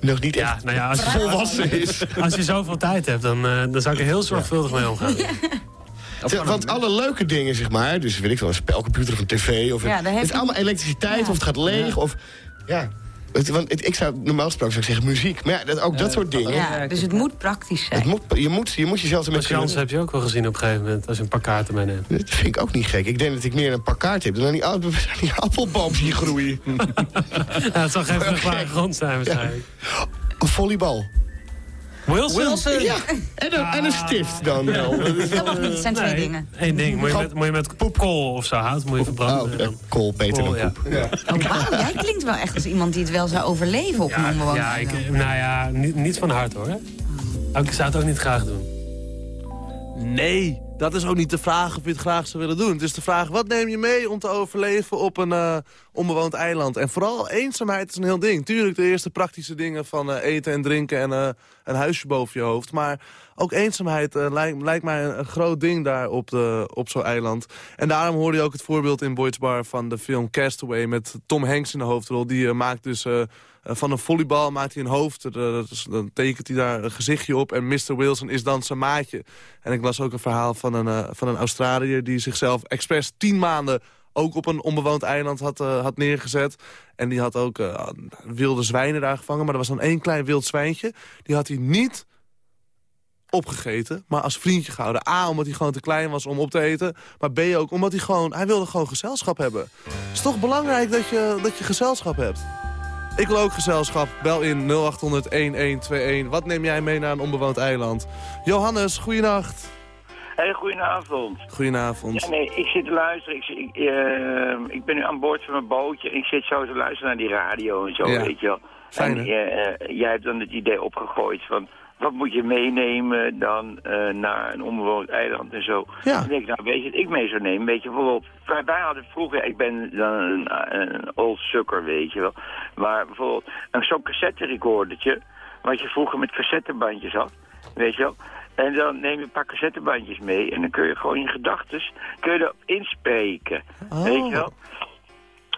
nog niet ja, echt nou ja, als je, volwassen is? als je zoveel tijd hebt, dan, eh, dan zou ik er heel zorgvuldig mee omgaan. Te- Want alle leuke dingen, zeg maar, dus weet ik wel, een spelcomputer of een tv... Of een- Ja, het is allemaal elektriciteit, Ja. of het gaat leeg, of... Ja, Het- want het- ik zou normaal gesproken zou ik zeggen muziek. Maar ja, dat, ook dat soort dingen. Ja, dus het moet praktisch zijn. Het moet, je, moet, je moet jezelf Als Jans heb je ook wel gezien op een gegeven moment, als je een paar kaarten meeneemt. Dat vind ik ook niet gek. Ik denk dat ik meer een paar kaarten heb dan aan die, oude- die appelboom die groeien. Ja, het zal geen vruchtbare grond zijn waarschijnlijk. Volleybal. Wilson? Ja, en een, en een stift dan wel. Dat is Dat mag niet, zijn twee Nee, dingen. één ding. Moet je met, moet je met kool of zo hout moet je verbranden. Oh, en ja, dan- kool beter Kool, dan ja. poep. Oh, wauw, jij klinkt wel echt als iemand die het wel zou overleven op een Ja, onbewoond ja, ik, nou ja, niet, niet van harte hoor. Ik zou het ook niet graag doen. Nee, dat is ook niet de vraag of je het graag zou willen doen. Het is de vraag, wat neem je mee om te overleven op een eh, onbewoond eiland? En vooral eenzaamheid is een heel ding. Tuurlijk de eerste praktische dingen van eh, eten en drinken en eh, een huisje boven je hoofd. Maar ook eenzaamheid lijkt, lijkt mij een, groot ding daar op, op zo'n eiland. En daarom hoorde je ook het voorbeeld in Boyd's Bar van de film Castaway... met Tom Hanks in de hoofdrol. Die maakt dus... eh, van een volleybal maakt hij een hoofd. Eh, dan tekent hij daar een gezichtje op. En Mr. Wilson is dan zijn maatje. En ik las ook een verhaal van een, eh, van een Australiër... die zichzelf expres tien maanden ook op een onbewoond eiland had, had neergezet. En die had ook wilde zwijnen daar gevangen. Maar er was dan één klein wild zwijntje. Die had hij niet opgegeten, maar als vriendje gehouden. A, omdat hij gewoon te klein was om op te eten. Maar B, ook omdat hij gewoon... Hij wilde gewoon gezelschap hebben. Het is toch belangrijk dat je, dat je gezelschap hebt. Ik wil ook gezelschap. Bel in 0800-1121. Wat neem jij mee naar een onbewoond eiland? Johannes, goeienacht. Hey, goedenavond. Goedenavond. Ja, nee, ik zit te luisteren. Ik, ik, eh, ik ben nu aan boord van mijn bootje en ik zit zo te luisteren naar die radio en zo, Ja. weet je wel. Fijn, en eh, eh, jij hebt dan het idee opgegooid van... Wat moet je meenemen dan eh, naar een onbewoond eiland en zo? Ja. Dan denk ik, nou, weet je wat ik mee zou nemen? Weet je, bijvoorbeeld, wij, wij hadden vroeger, ik ben dan een, een old sucker, weet je wel. Maar bijvoorbeeld, een zo'n cassette recordertje, wat je vroeger met cassettebandjes had, weet je wel. En dan neem je een paar cassettebandjes mee en dan kun je gewoon in gedachten, kun je erop inspreken, Oh. weet je wel.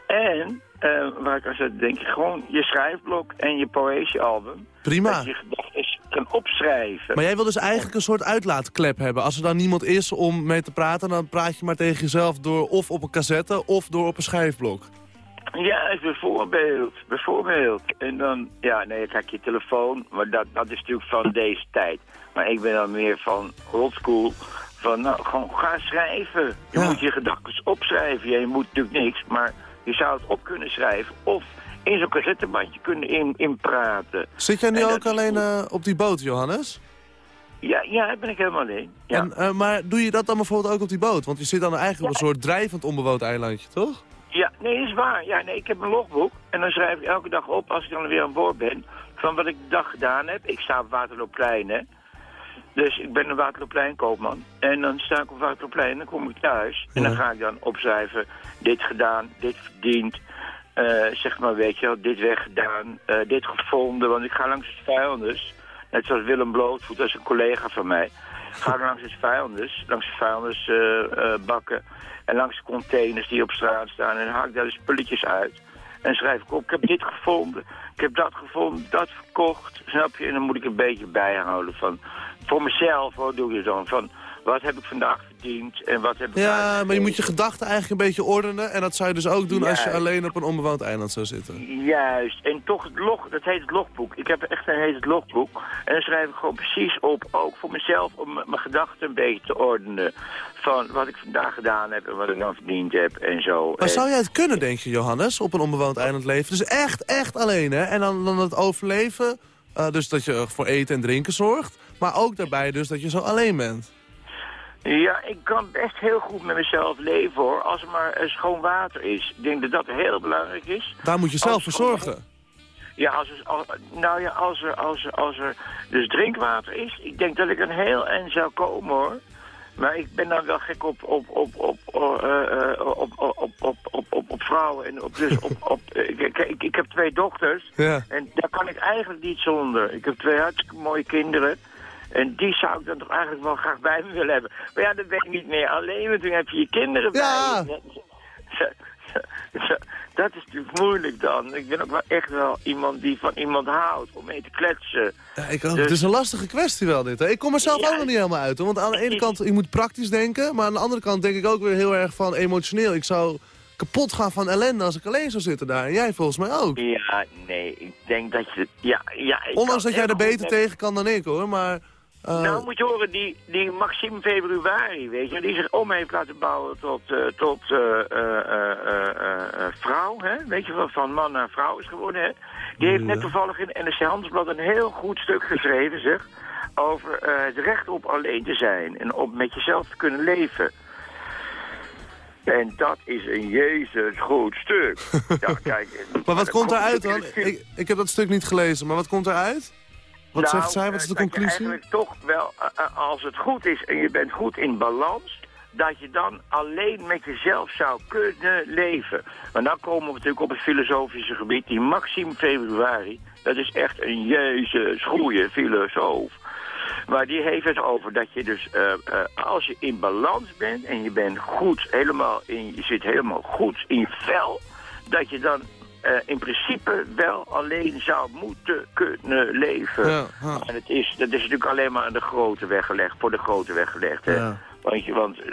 En, eh, waar ik aan zat, denk ik gewoon je schrijfblok en je poëziealbum. Prima. Dat je je gedachten kan opschrijven. Maar jij wil dus eigenlijk een soort uitlaatklep hebben. Als er dan niemand is om mee te praten... dan praat je maar tegen jezelf door of op een cassette of door op een schrijfblok. Ja, bijvoorbeeld. Bijvoorbeeld. En dan, ja, nee, kijk, je telefoon, maar dat, dat is natuurlijk van deze tijd. Maar ik ben dan meer van oldschool. Van, nou, gewoon ga schrijven. Je Ja. moet je gedachten opschrijven. Ja, je moet natuurlijk niks, maar je zou het op kunnen schrijven. Of in zo'n cassettebandje kunnen in, inpraten. Zit jij nu En ook alleen eh, op die boot, Johannes? Ja, ja, daar ben ik helemaal alleen. Ja. En, eh, maar doe je dat dan bijvoorbeeld ook op die boot? Want je zit dan eigenlijk op een soort drijvend onbewoond eilandje, toch? Ja, nee, dat is waar. Ja, nee, ik heb een logboek en dan schrijf ik elke dag op, als ik dan weer aan boord ben, van wat ik de dag gedaan heb. Ik sta op Waterloopplein, hè. Dus ik ben een Waterloopplein-koopman. En dan sta ik op Waterloopplein en dan kom ik thuis. En dan ga ik dan opschrijven, dit gedaan, dit verdiend. Eh, zeg maar, weet je dit weggedaan, eh, dit gevonden. Want ik ga langs het vijanders. Net zoals Willem Blootvoet, dat is een collega van mij. Ga langs het vijanders, langs de vijanders eh. En langs de containers die op straat staan. En ik daar de spulletjes uit. En schrijf ik op, ik heb dit gevonden. Ik heb dat gevonden, dat verkocht. Snap je? En dan moet ik een beetje bijhouden van... Voor mezelf, hoor, doe ik het dan. Van, wat heb ik vandaag verdiend en wat heb ik Ja, maar je moet je gedachten eigenlijk een beetje ordenen. En dat zou je dus ook doen als je alleen op een onbewoond eiland zou zitten. Juist. En toch het log, dat heet het logboek. Ik heb echt een heet het logboek. En dan schrijf ik gewoon precies op, ook voor mezelf, om mijn gedachten een beetje te ordenen. Van wat ik vandaag gedaan heb en wat ik dan verdiend heb en zo. Maar En- zou jij het kunnen, denk je, Johannes, op een onbewoond eiland leven? Dus echt, echt alleen, hè? En dan, dan het overleven, eh, dus dat je voor eten en drinken zorgt. Maar ook daarbij dus dat je zo alleen bent. Ja, ik kan best heel goed met mezelf leven hoor, als er maar eh, schoon water is. Ik denk dat dat heel belangrijk is. Daar moet je zelf voor Als zorgen. Ja, als er, al- nou ja, als er, als, er, als er dus drinkwater is, ik denk dat ik een heel eind zou komen hoor. Maar ik ben dan wel gek op, op, op, op, eh, eh, op, op, op, op, vrouwen. En op, dus op, op, ik, ik, ik, ik heb twee dochters Ja. en daar kan ik eigenlijk niet zonder. Ik heb twee hartstikke mooie kinderen. En die zou ik dan toch eigenlijk wel graag bij me willen hebben. Maar ja, dat ben ik niet meer alleen, want toen heb je je kinderen Ja. bij je. Dat is natuurlijk moeilijk dan. Ik ben ook wel echt wel iemand die van iemand houdt om mee te kletsen. Ja, ik ook. Dus- Het is een lastige kwestie wel dit. Hè? Ik kom er zelf Ja. ook nog niet helemaal uit. Hoor. Want aan de ene kant, je moet praktisch denken. Maar aan de andere kant denk ik ook weer heel erg van emotioneel. Ik zou kapot gaan van ellende als ik alleen zou zitten daar. En jij volgens mij ook. Ja, nee, ik denk dat je... Ja, ja, Ondanks dat jij er beter tegen kan dan ik hoor. Maar eh, Nou, moet je horen, die, die Maxime Februari, weet je, die zich om heeft laten bouwen tot, eh, tot eh, vrouw, hè, weet je wel, van man naar vrouw is geworden, hè. Die heeft net toevallig in NRC Handelsblad een heel goed stuk geschreven, zeg. Over het recht op alleen te zijn en op met jezelf te kunnen leven. En dat is een jezus goed stuk. ja, kijk. Maar wat komt eruit dan? Ik, ik heb dat stuk niet gelezen, maar wat komt eruit? Wat Nou, zegt zij? Wat is de eh, conclusie? eigenlijk toch wel, eh, eh, als het goed is en je bent goed in balans... dat je dan alleen met jezelf zou kunnen leven. Maar dan komen we natuurlijk op het filosofische gebied. Die Maxime Februari, dat is echt een jezus goede filosoof. Maar die heeft het over dat je dus, als je in balans bent en je bent goed, helemaal in, je zit helemaal goed in vel, dat je dan eh, in principe wel alleen zou moeten kunnen leven. Ja, ja. En het is, dat is natuurlijk alleen maar aan de grote weg gelegd, voor de grote weg gelegd. Hè? Ja. Want, je, want eh,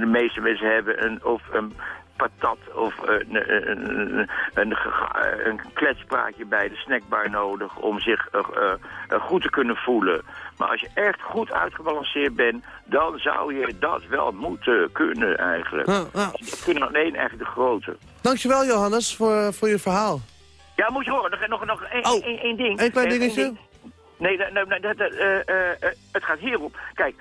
de meeste mensen hebben een, of een patat of een, een, een, een, gega- een kletspraatje bij de snackbar nodig om zich eh, eh, eh, goed te kunnen voelen. Maar als je echt goed uitgebalanceerd bent, dan zou je dat wel moeten kunnen eigenlijk. Ja, ja. Dat kunnen alleen eigenlijk de grote. Dankjewel Johannes voor, voor je verhaal. Ja, moet je horen, nog, nog, nog één, Oh, één, één ding. één klein Eh, dingetje? ding. Nee, nee, nee, dat, eh, eh, eh, het gaat hierop. Kijk,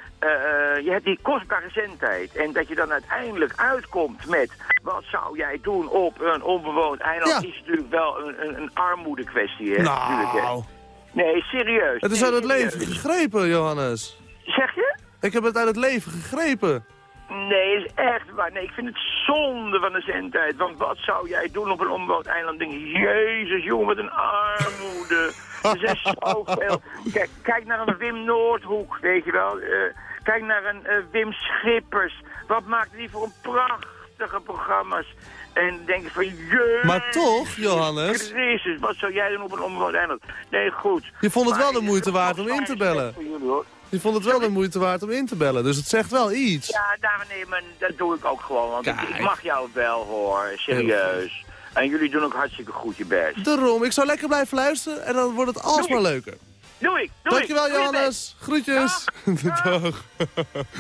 je hebt die kostbare zendtijd. En dat je dan uiteindelijk uitkomt met... wat zou jij doen op een onbewoond eiland... Ja. is natuurlijk wel een, een, een armoede kwestie, hè? natuurlijk, hè. Nou, Nee, serieus. het is Nee, uit het serieus. leven gegrepen, Johannes. Zeg je? Ik heb het uit het leven gegrepen. Nee, is echt waar. Nee, ik vind het zonde van de zendtijd. Want wat zou jij doen op een onbewoond eiland? Denk je, jezus, jongen, wat een armoede. Er zijn zoveel. Kijk, kijk naar een Wim Noordhoek, weet je wel. Eh, kijk naar een eh, Wim Schippers. Wat maakt die voor een prachtige programma's. En denk je van, jezus. Maar toch, Johannes, Christus, wat zou jij doen op een onbewoond eiland? Nee, goed. je vond het Maar wel de moeite waard om in te bellen. Voor jullie, hoor. Je vond het wel de moeite waard om in te bellen, dus het zegt wel iets. Ja, daar nemen, dat doe ik ook gewoon. Want ik, Kijk. ik mag jou wel hoor, serieus. En jullie doen ook hartstikke goed je best. Daarom, ik zou lekker blijven luisteren en dan wordt het alsmaar leuker. Doe ik, doe Dankjewel ik. Johannes, groetjes. Dag.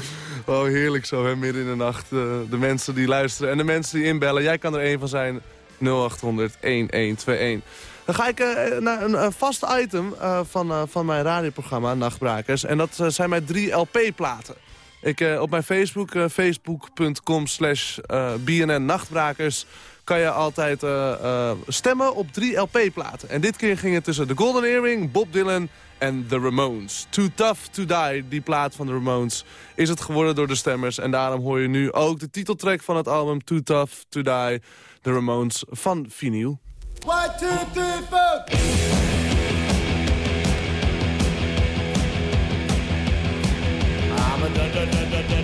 Oh, heerlijk zo, hè, midden in de nacht. eh, de mensen die luisteren en de mensen die inbellen. Jij kan er één van zijn. 0800 1121. Dan ga ik eh, naar een eh, vast item eh, van, van mijn radioprogramma, Nachtbrakers. En dat zijn mijn drie LP-platen. Ik, op mijn Facebook, facebook.com slash BNN Nachtbrakers... kan je altijd stemmen op drie LP-platen. En dit keer ging het tussen The Golden Earring, Bob Dylan en The Ramones. Too Tough To Die, die plaat van The Ramones, is het geworden door de stemmers. En daarom hoor je nu ook de titeltrack van het album Too Tough To Die... The Ramones van vinyl. One, two, three, four. da da da da da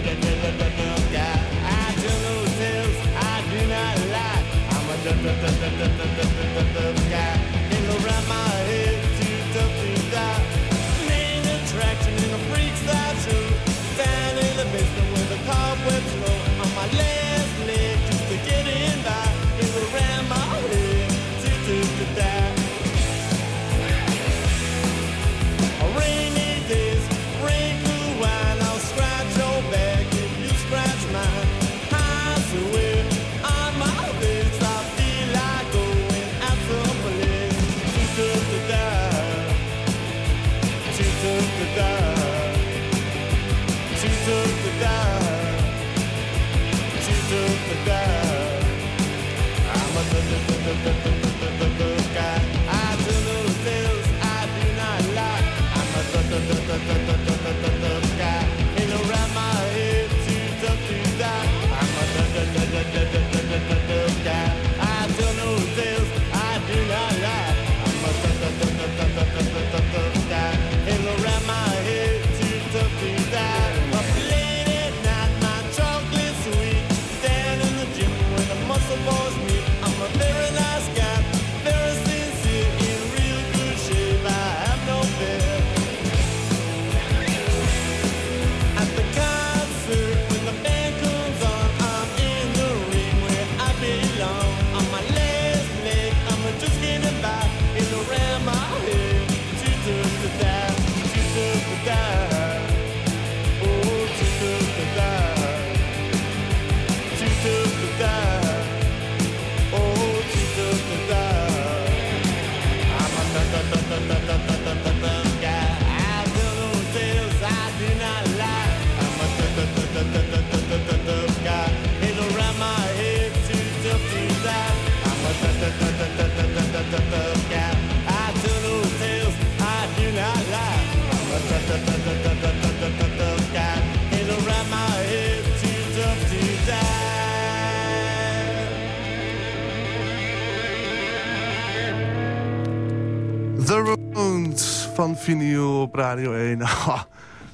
The Ramones van Vinyl op Radio 1. Ah,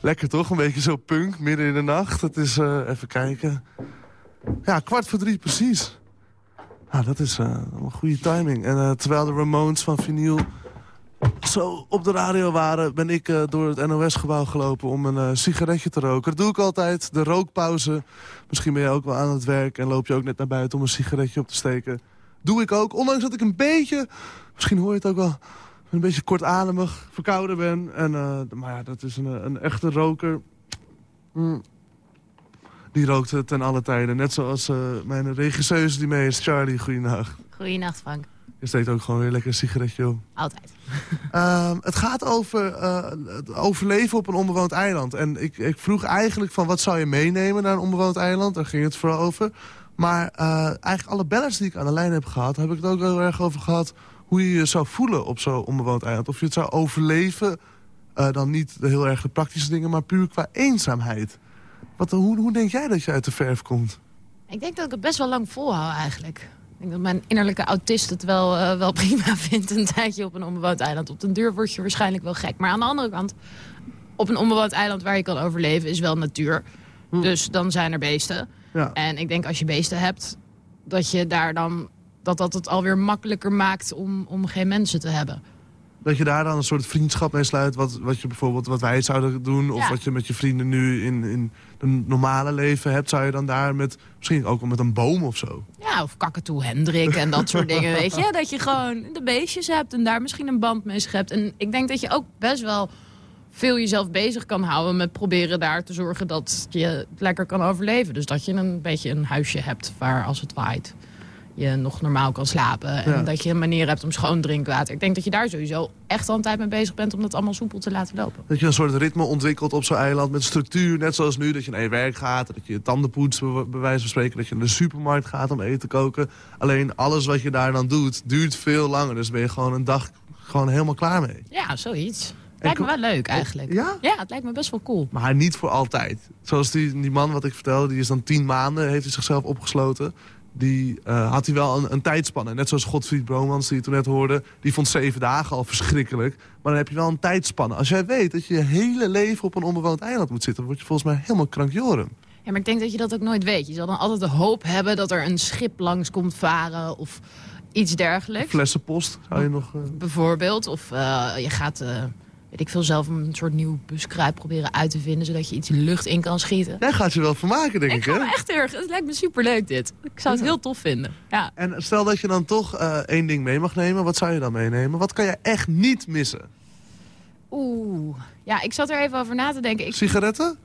Lekker toch? Een beetje zo punk, midden in de nacht. Het is, eh, even kijken... Ja, kwart voor drie precies. Nou, dat is eh, een goede timing. En eh, terwijl de Ramones van Vinyl zo op de radio waren... ben ik door het NOS-gebouw gelopen om een sigaretje te roken. Dat doe ik altijd, de rookpauze. Misschien ben je ook wel aan het werk en loop je ook net naar buiten... om een sigaretje op te steken. Doe ik ook, ondanks dat ik een beetje... Misschien hoor je het ook wel een beetje kortademig, verkouden ben. En, eh, maar ja, dat is een, een echte roker. Mm. Die rookt eh, ten alle tijden. Net zoals eh, mijn regisseuse die mee is, Charlie. Goeienacht. Goeienacht, Frank. Je steekt ook gewoon weer lekker een sigaretje op. Altijd. Ehm, het gaat over eh, het overleven op een onbewoond eiland. En ik, ik vroeg eigenlijk van wat zou je meenemen naar een onbewoond eiland? Daar ging het vooral over. Maar eh, eigenlijk alle bellers die ik aan de lijn heb gehad... heb ik het ook heel erg over gehad hoe je je zou voelen op zo'n onbewoond eiland. Of je het zou overleven, eh, dan niet de heel erg de praktische dingen... maar puur qua eenzaamheid. Wat, hoe, hoe denk jij dat je uit de verf komt? Ik denk dat ik het best wel lang volhou eigenlijk. Ik denk dat mijn innerlijke autist het wel, eh, wel prima vindt... een tijdje op een onbewoond eiland. Op den duur word je waarschijnlijk wel gek. Maar aan de andere kant, op een onbewoond eiland waar je kan overleven... is wel natuur. Dus dan zijn er beesten. Ja. En ik denk als je beesten hebt, dat je daar dan... dat dat het alweer makkelijker maakt om, om geen mensen te hebben. Dat je daar dan een soort vriendschap mee sluit... wat, wat je bijvoorbeeld wat wij zouden doen... of Ja. wat je met je vrienden nu in, in een normale leven hebt... zou je dan daar met, misschien ook met een boom of zo... Ja, of kakatoe Hendrik en dat soort dingen, weet je. Dat je gewoon de beestjes hebt en daar misschien een band mee schept. En ik denk dat je ook best wel veel jezelf bezig kan houden... met proberen daar te zorgen dat je het lekker kan overleven. Dus dat je een beetje een huisje hebt waar als het waait... je nog normaal kan slapen. En Ja. dat je een manier hebt om schoon drinkwater. Ik denk dat je daar sowieso echt al een tijd mee bezig bent... om dat allemaal soepel te laten lopen. Dat je een soort ritme ontwikkelt op zo'n eiland met structuur. Net zoals nu, dat je naar je werk gaat. Dat je je tanden poetst, bij bij wijze van spreken. Dat je naar de supermarkt gaat om eten te koken. Alleen alles wat je daar dan doet, duurt veel langer. Dus ben je gewoon een dag gewoon helemaal klaar mee. Ja, zoiets. Lijkt me wel leuk eigenlijk. Ja? Ja, het lijkt me best wel cool. Maar niet voor altijd. Zoals die, die man wat ik vertelde, die is dan tien maanden, heeft hij zichzelf opgesloten. Die eh, had hij wel een, een tijdspanne. Net zoals Godfried Bromans, die je toen net hoorde. Die vond zeven dagen al verschrikkelijk. Maar dan heb je wel een tijdspanne. Als jij weet dat je je hele leven op een onbewoond eiland moet zitten... word je volgens mij helemaal krankjoren. Ja, maar ik denk dat je dat ook nooit weet. Je zal dan altijd de hoop hebben dat er een schip langs komt varen of iets dergelijks. Flessenpost zou je nog... eh, Bijvoorbeeld. Of eh, je gaat, weet ik veel, zelf een soort nieuw buskruid proberen uit te vinden... zodat je iets lucht in kan schieten. Jij gaat je wel vermaken, denk ik, Ik echt erg... Het lijkt me superleuk dit. Ik zou het heel tof vinden. Ja. En stel dat je dan toch eh, één ding mee mag nemen. Wat zou je dan meenemen? Wat kan je echt niet missen? Oeh. Ja, ik zat er even over na te denken. Ik Sigaretten?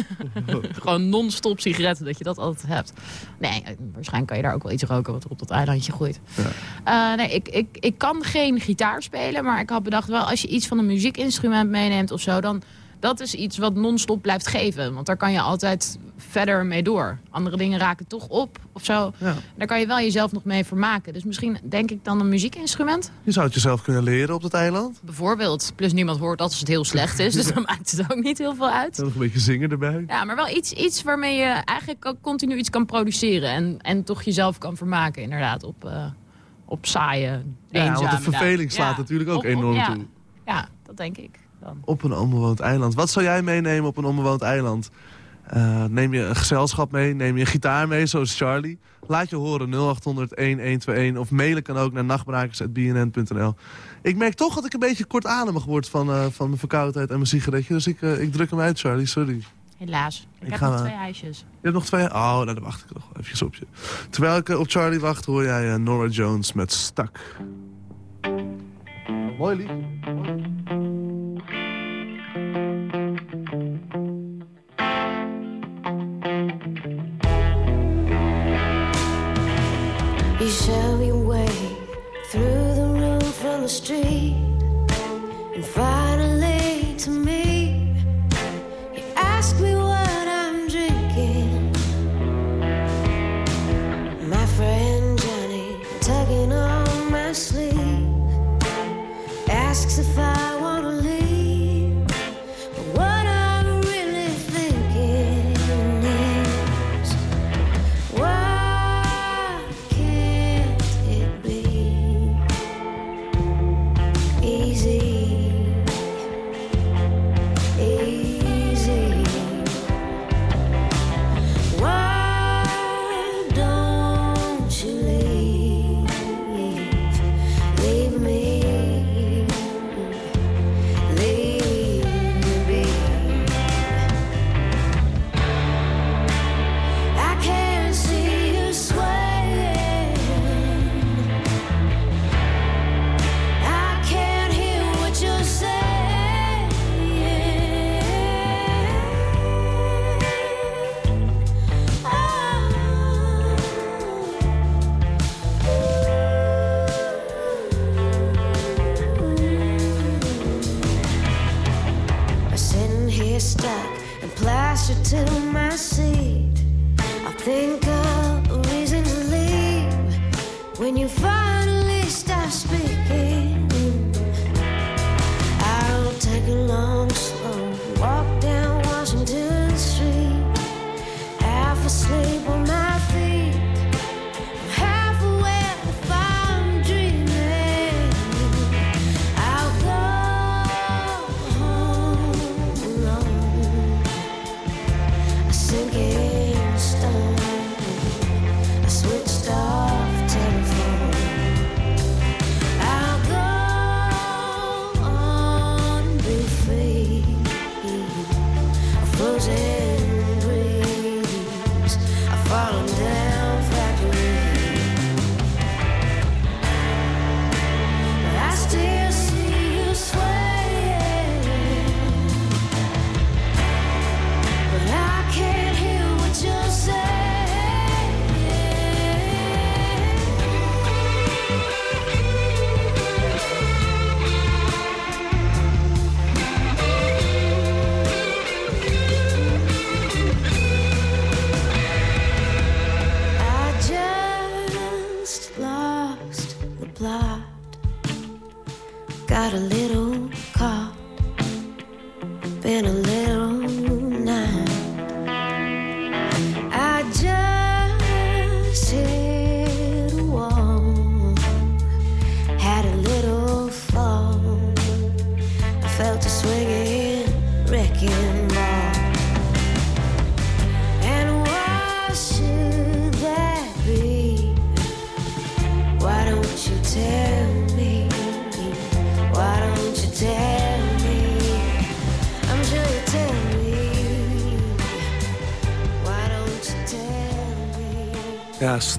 Gewoon non-stop sigaretten, dat je dat altijd hebt. Nee, eh, waarschijnlijk kan je daar ook wel iets roken wat er op dat eilandje groeit. Eh, nee, ik, ik, ik kan geen gitaar spelen, maar ik had bedacht wel... als je iets van een muziekinstrument meeneemt of zo... dan dat is iets wat non-stop blijft geven. Want daar kan je altijd verder mee door. Andere dingen raken toch op of zo. Ja. Daar kan je wel jezelf nog mee vermaken. Dus misschien denk ik dan een muziekinstrument. Je zou het jezelf kunnen leren op dat eiland. Bijvoorbeeld. Plus niemand hoort als het heel slecht is. Dus dan maakt het ook niet heel veel uit. En nog een beetje zingen erbij. Ja, maar wel iets, iets waarmee je eigenlijk ook continu iets kan produceren. En, en toch jezelf kan vermaken, inderdaad, op, eh, op saaie, Ja, want de verveling slaat Ja. natuurlijk ook Op- op- enorm ja. toe. Ja, dat denk ik dan. Op een onbewoond eiland. Wat zou jij meenemen op een onbewoond eiland? Eh, neem je een gezelschap mee? Neem je een gitaar mee, zoals Charlie? Laat je horen 0800-1121 of mailen kan ook naar nachtbrakers.bnn.nl. Ik merk toch dat ik een beetje kortademig word van, eh, van mijn verkoudheid en mijn sigaretje. Dus ik, eh, ik druk hem uit, Charlie. Sorry. Helaas. Ik, Ik heb ga nog twee ijsjes. Je hebt nog twee? Oh, nou, dan wacht ik nog even op je. Terwijl ik op Charlie wacht, hoor jij Nora Jones met Stak. Mooi liedje. Show your way through the room from the street, and finally to me, you ask me what I'm drinking. My friend Johnny tugging on my sleeve. Asks if I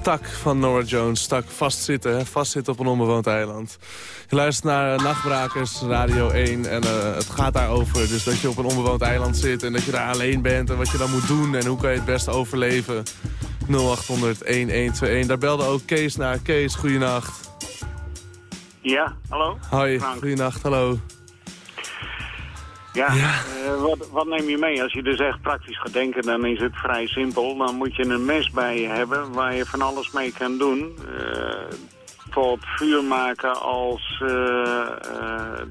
Ja, stak van Nora Jones. Stak vastzitten, vastzitten op een onbewoond eiland. Je luistert naar eh, Nachtbrakers, Radio 1. En eh, het gaat daarover. Dus dat je op een onbewoond eiland zit en dat je daar alleen bent. En wat je dan moet doen en hoe kan je het beste overleven. 0800-1121. Daar belde ook Kees naar. Kees, goeienacht. Ja, hallo? Hoi, Frank. goeienacht, hallo. Ja, eh, wat, wat neem je mee? Als je dus echt praktisch gaat denken, dan is het vrij simpel. Dan moet je een mes bij je hebben waar je van alles mee kan doen. Eh bijvoorbeeld vuur maken als eh, eh,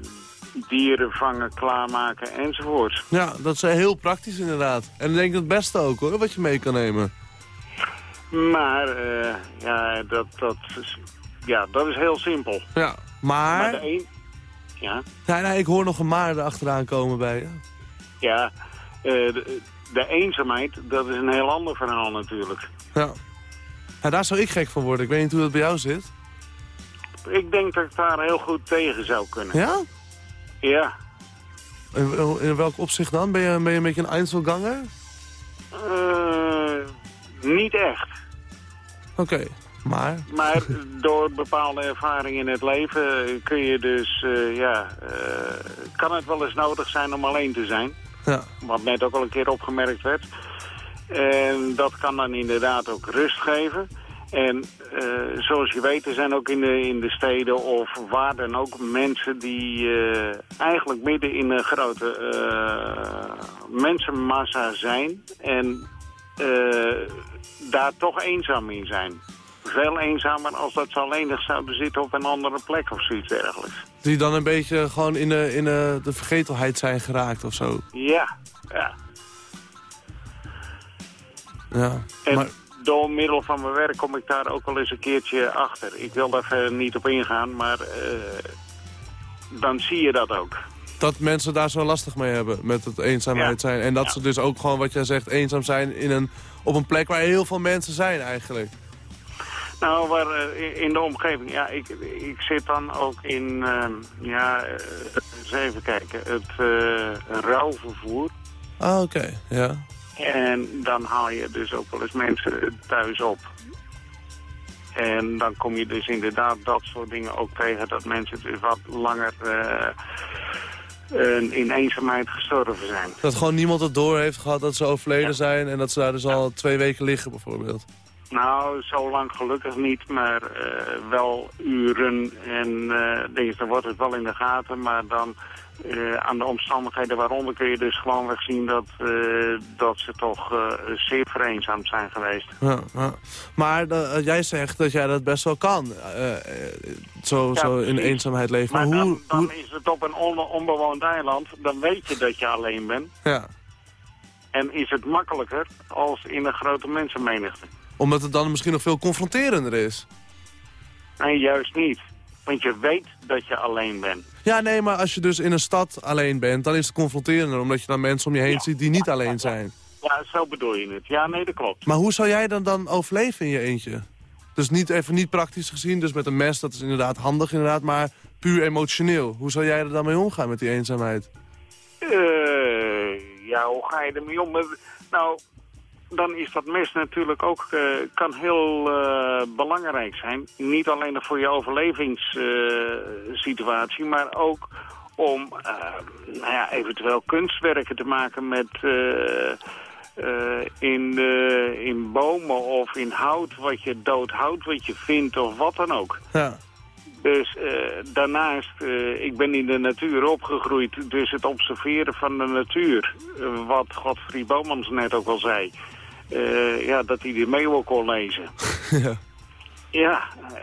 dieren vangen, klaarmaken enzovoort. Ja, dat is eh, heel praktisch inderdaad. En ik denk het beste ook hoor, wat je mee kan nemen. Maar eh, ja, dat, dat, is, ja, dat is heel simpel. Ja, maar... Maar de een... Ja, Ja, nee, ik hoor nog een maar erachteraan komen bij je. ja eh, de, de eenzaamheid, dat is een heel ander verhaal natuurlijk. Ja. ja. Daar zou ik gek van worden. Ik weet niet hoe dat bij jou zit. Ik denk dat ik daar heel goed tegen zou kunnen. Ja? Ja. In, in welk opzicht dan? Ben je, ben je een beetje een Einzelganger? Eh, niet echt. Oké, maar... Maar door bepaalde ervaringen in het leven kun je dus, eh, ja, eh, kan het wel eens nodig zijn om alleen te zijn. Ja. Wat net ook al een keer opgemerkt werd. En dat kan dan inderdaad ook rust geven. En eh, zoals je weet, er zijn ook in de, in de steden of waar dan ook mensen die eigenlijk midden in een grote mensenmassa zijn. En daar toch eenzaam in zijn. Veel eenzamer als dat ze alleenig zouden zitten op een andere plek of zoiets dergelijks. Die dan een beetje gewoon in, de, in de, de vergetelheid zijn geraakt of zo. Ja, ja. Ja. En Maar, door middel van mijn werk kom ik daar ook wel eens een keertje achter. Ik wil daar verder niet op ingaan, maar eh, dan zie je dat ook. dat mensen daar zo lastig mee hebben met het eenzaamheid zijn. En dat ze dus ook gewoon, wat jij zegt, eenzaam zijn in een, op een plek waar heel veel mensen zijn eigenlijk. Nou, waar, eh, in de omgeving, ja, ik, ik zit dan ook in, eh, ja, eh, eens even kijken, het eh rouwvervoer. Ah, oké, ja. En dan haal je dus ook wel eens mensen thuis op. En dan kom je dus inderdaad dat soort dingen ook tegen, dat mensen dus wat langer eh, in eenzaamheid gestorven zijn. Dat gewoon niemand het door heeft gehad dat ze overleden zijn... en dat ze daar dus al twee weken liggen bijvoorbeeld. Nou, zo lang gelukkig niet, maar eh, wel uren en eh dingen. Dan wordt het wel in de gaten, maar dan eh, aan de omstandigheden waaronder kun je dus gewoon zien dat, dat ze toch zeer vereenzaamd zijn geweest. Ja, ja. Maar jij zegt dat jij dat best wel kan, zo, Ja, zo in eenzaamheid leven. Maar Maar hoe... dan, hoe is het op een on- onbewoond eiland, dan weet je dat je alleen bent. ja. En is het makkelijker als in een grote mensenmenigte. Omdat het dan misschien nog veel confronterender is. Nee, juist niet. Want je weet dat je alleen bent. Ja, nee, maar als je dus in een stad alleen bent, dan is het confronterender. Omdat je dan mensen om je heen ziet die niet alleen zijn. Ja, zo bedoel je het. Ja, nee, dat klopt. Maar hoe zou jij dan, dan overleven in je eentje? Dus niet even niet praktisch gezien, dus met een mes, dat is inderdaad handig inderdaad, maar puur emotioneel. Hoe zou jij er dan mee omgaan met die eenzaamheid? Eh, ja, hoe ga je ermee om? Nou, dan is dat mes natuurlijk ook, eh, kan heel eh, belangrijk zijn. Niet alleen voor je overlevingssituatie, maar ook om eh, nou ja, eventueel kunstwerken te maken met... in, in bomen of in hout, wat je dood hout, wat je vindt of wat dan ook. Ja. Dus daarnaast, ik ben in de natuur opgegroeid, dus het observeren van de natuur, wat Godfried Bomans net ook al zei, eh, ja, dat hij de meeuwen kon lezen. ja. Ja, eh,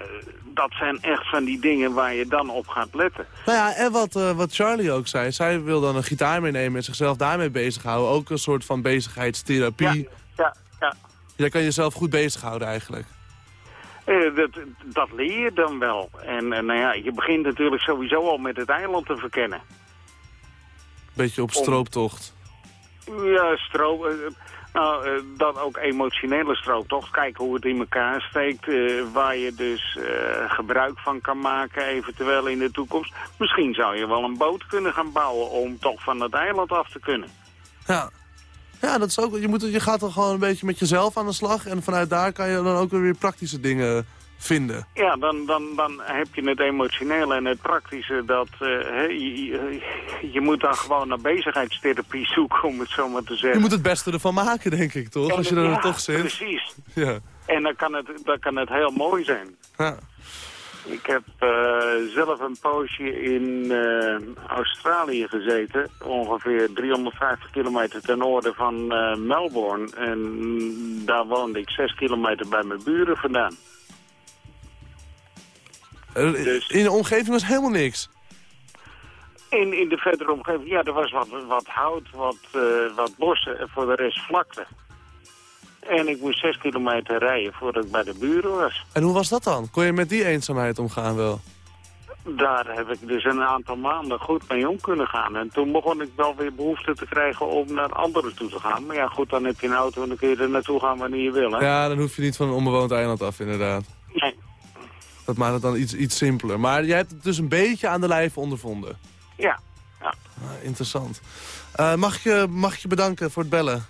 dat zijn echt van die dingen waar je dan op gaat letten. Nou ja, en wat, eh, wat Charlie ook zei, zij wil dan een gitaar meenemen en zichzelf daarmee bezighouden. Ook een soort van bezigheidstherapie. Ja, ja. Jij kan jezelf goed bezighouden eigenlijk. Dat, dat leer je dan wel. En eh, nou ja, je begint natuurlijk sowieso al met het eiland te verkennen. Beetje op strooptocht. Ja, stroop. Nou, eh, dan ook emotionele strooptocht. Kijken hoe het in elkaar steekt. eh, waar je dus eh, gebruik van kan maken, eventueel in de toekomst. Misschien zou je wel een boot kunnen gaan bouwen om toch van het eiland af te kunnen. Ja. Ja, dat is ook, je, moet, je gaat dan gewoon een beetje met jezelf aan de slag. En vanuit daar kan je dan ook weer praktische dingen vinden. Ja, dan, dan, dan heb je het emotionele en het praktische. Dat, eh, je, je, je moet dan gewoon naar bezigheidstherapie zoeken, om het zo maar te Je zeggen. moet het beste ervan maken, denk ik, toch? Als je er Ja, dan toch zit. precies. Ja. En dan kan het, dan kan het heel mooi zijn. Ja. Ik heb eh, zelf een poosje in eh, Australië gezeten. Ongeveer 350 kilometer ten noorden van Melbourne. En daar woonde ik 6 kilometer bij mijn buren vandaan. Dus- In de omgeving was helemaal niks. In, in de verdere omgeving, ja, er was wat, wat hout, wat, eh, wat bossen en voor de rest vlakte. En ik moest 6 kilometer rijden voordat ik bij de buren was. En hoe was dat dan? Kon je met die eenzaamheid omgaan wel? Daar heb ik dus een aantal maanden goed mee om kunnen gaan. En toen begon ik wel weer behoefte te krijgen om naar anderen toe te gaan. Maar ja, goed, dan heb je een auto en dan kun je er naartoe gaan wanneer je wil, hè? Ja, dan hoef je niet van een onbewoond eiland af, inderdaad. Nee. Dat maakt het dan iets, iets simpeler. Maar jij hebt het dus een beetje aan de lijve ondervonden. Ja. ja. Ah, interessant. Eh, mag, ik je, mag ik je bedanken voor het bellen,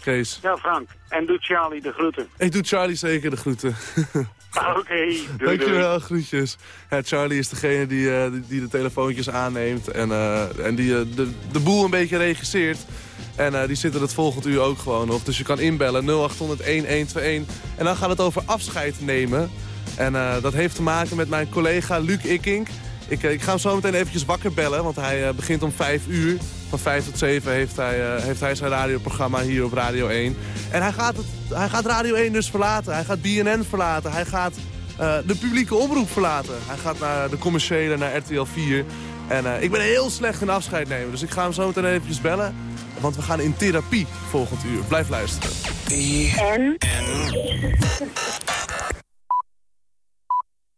Kees? Ja, Frank. En doe Charlie de groeten. Ik doe Charlie zeker de groeten. Oké, doei, doei. Dankjewel, groetjes. Ja, Charlie is degene die, eh, die, de telefoontjes aanneemt en, eh, en die de, de boel een beetje regisseert. En die zit er het volgend uur ook gewoon op. Dus je kan inbellen 0800-1121. En dan gaat het over afscheid nemen. En eh, dat heeft te maken met mijn collega Luc Ikink. Ik, eh, ik ga hem zo meteen eventjes wakker bellen, want hij eh, begint om 5 uur. Van 5 tot 7 heeft hij, heeft hij zijn radioprogramma hier op Radio 1. En hij gaat, het, hij gaat Radio 1 dus verlaten. Hij gaat BNN verlaten. Hij gaat de publieke omroep verlaten. Hij gaat naar de commerciële, naar RTL 4. En ik ben heel slecht in afscheid nemen. Dus ik ga hem zo meteen eventjes bellen. Want we gaan in therapie volgend uur. Blijf luisteren. En?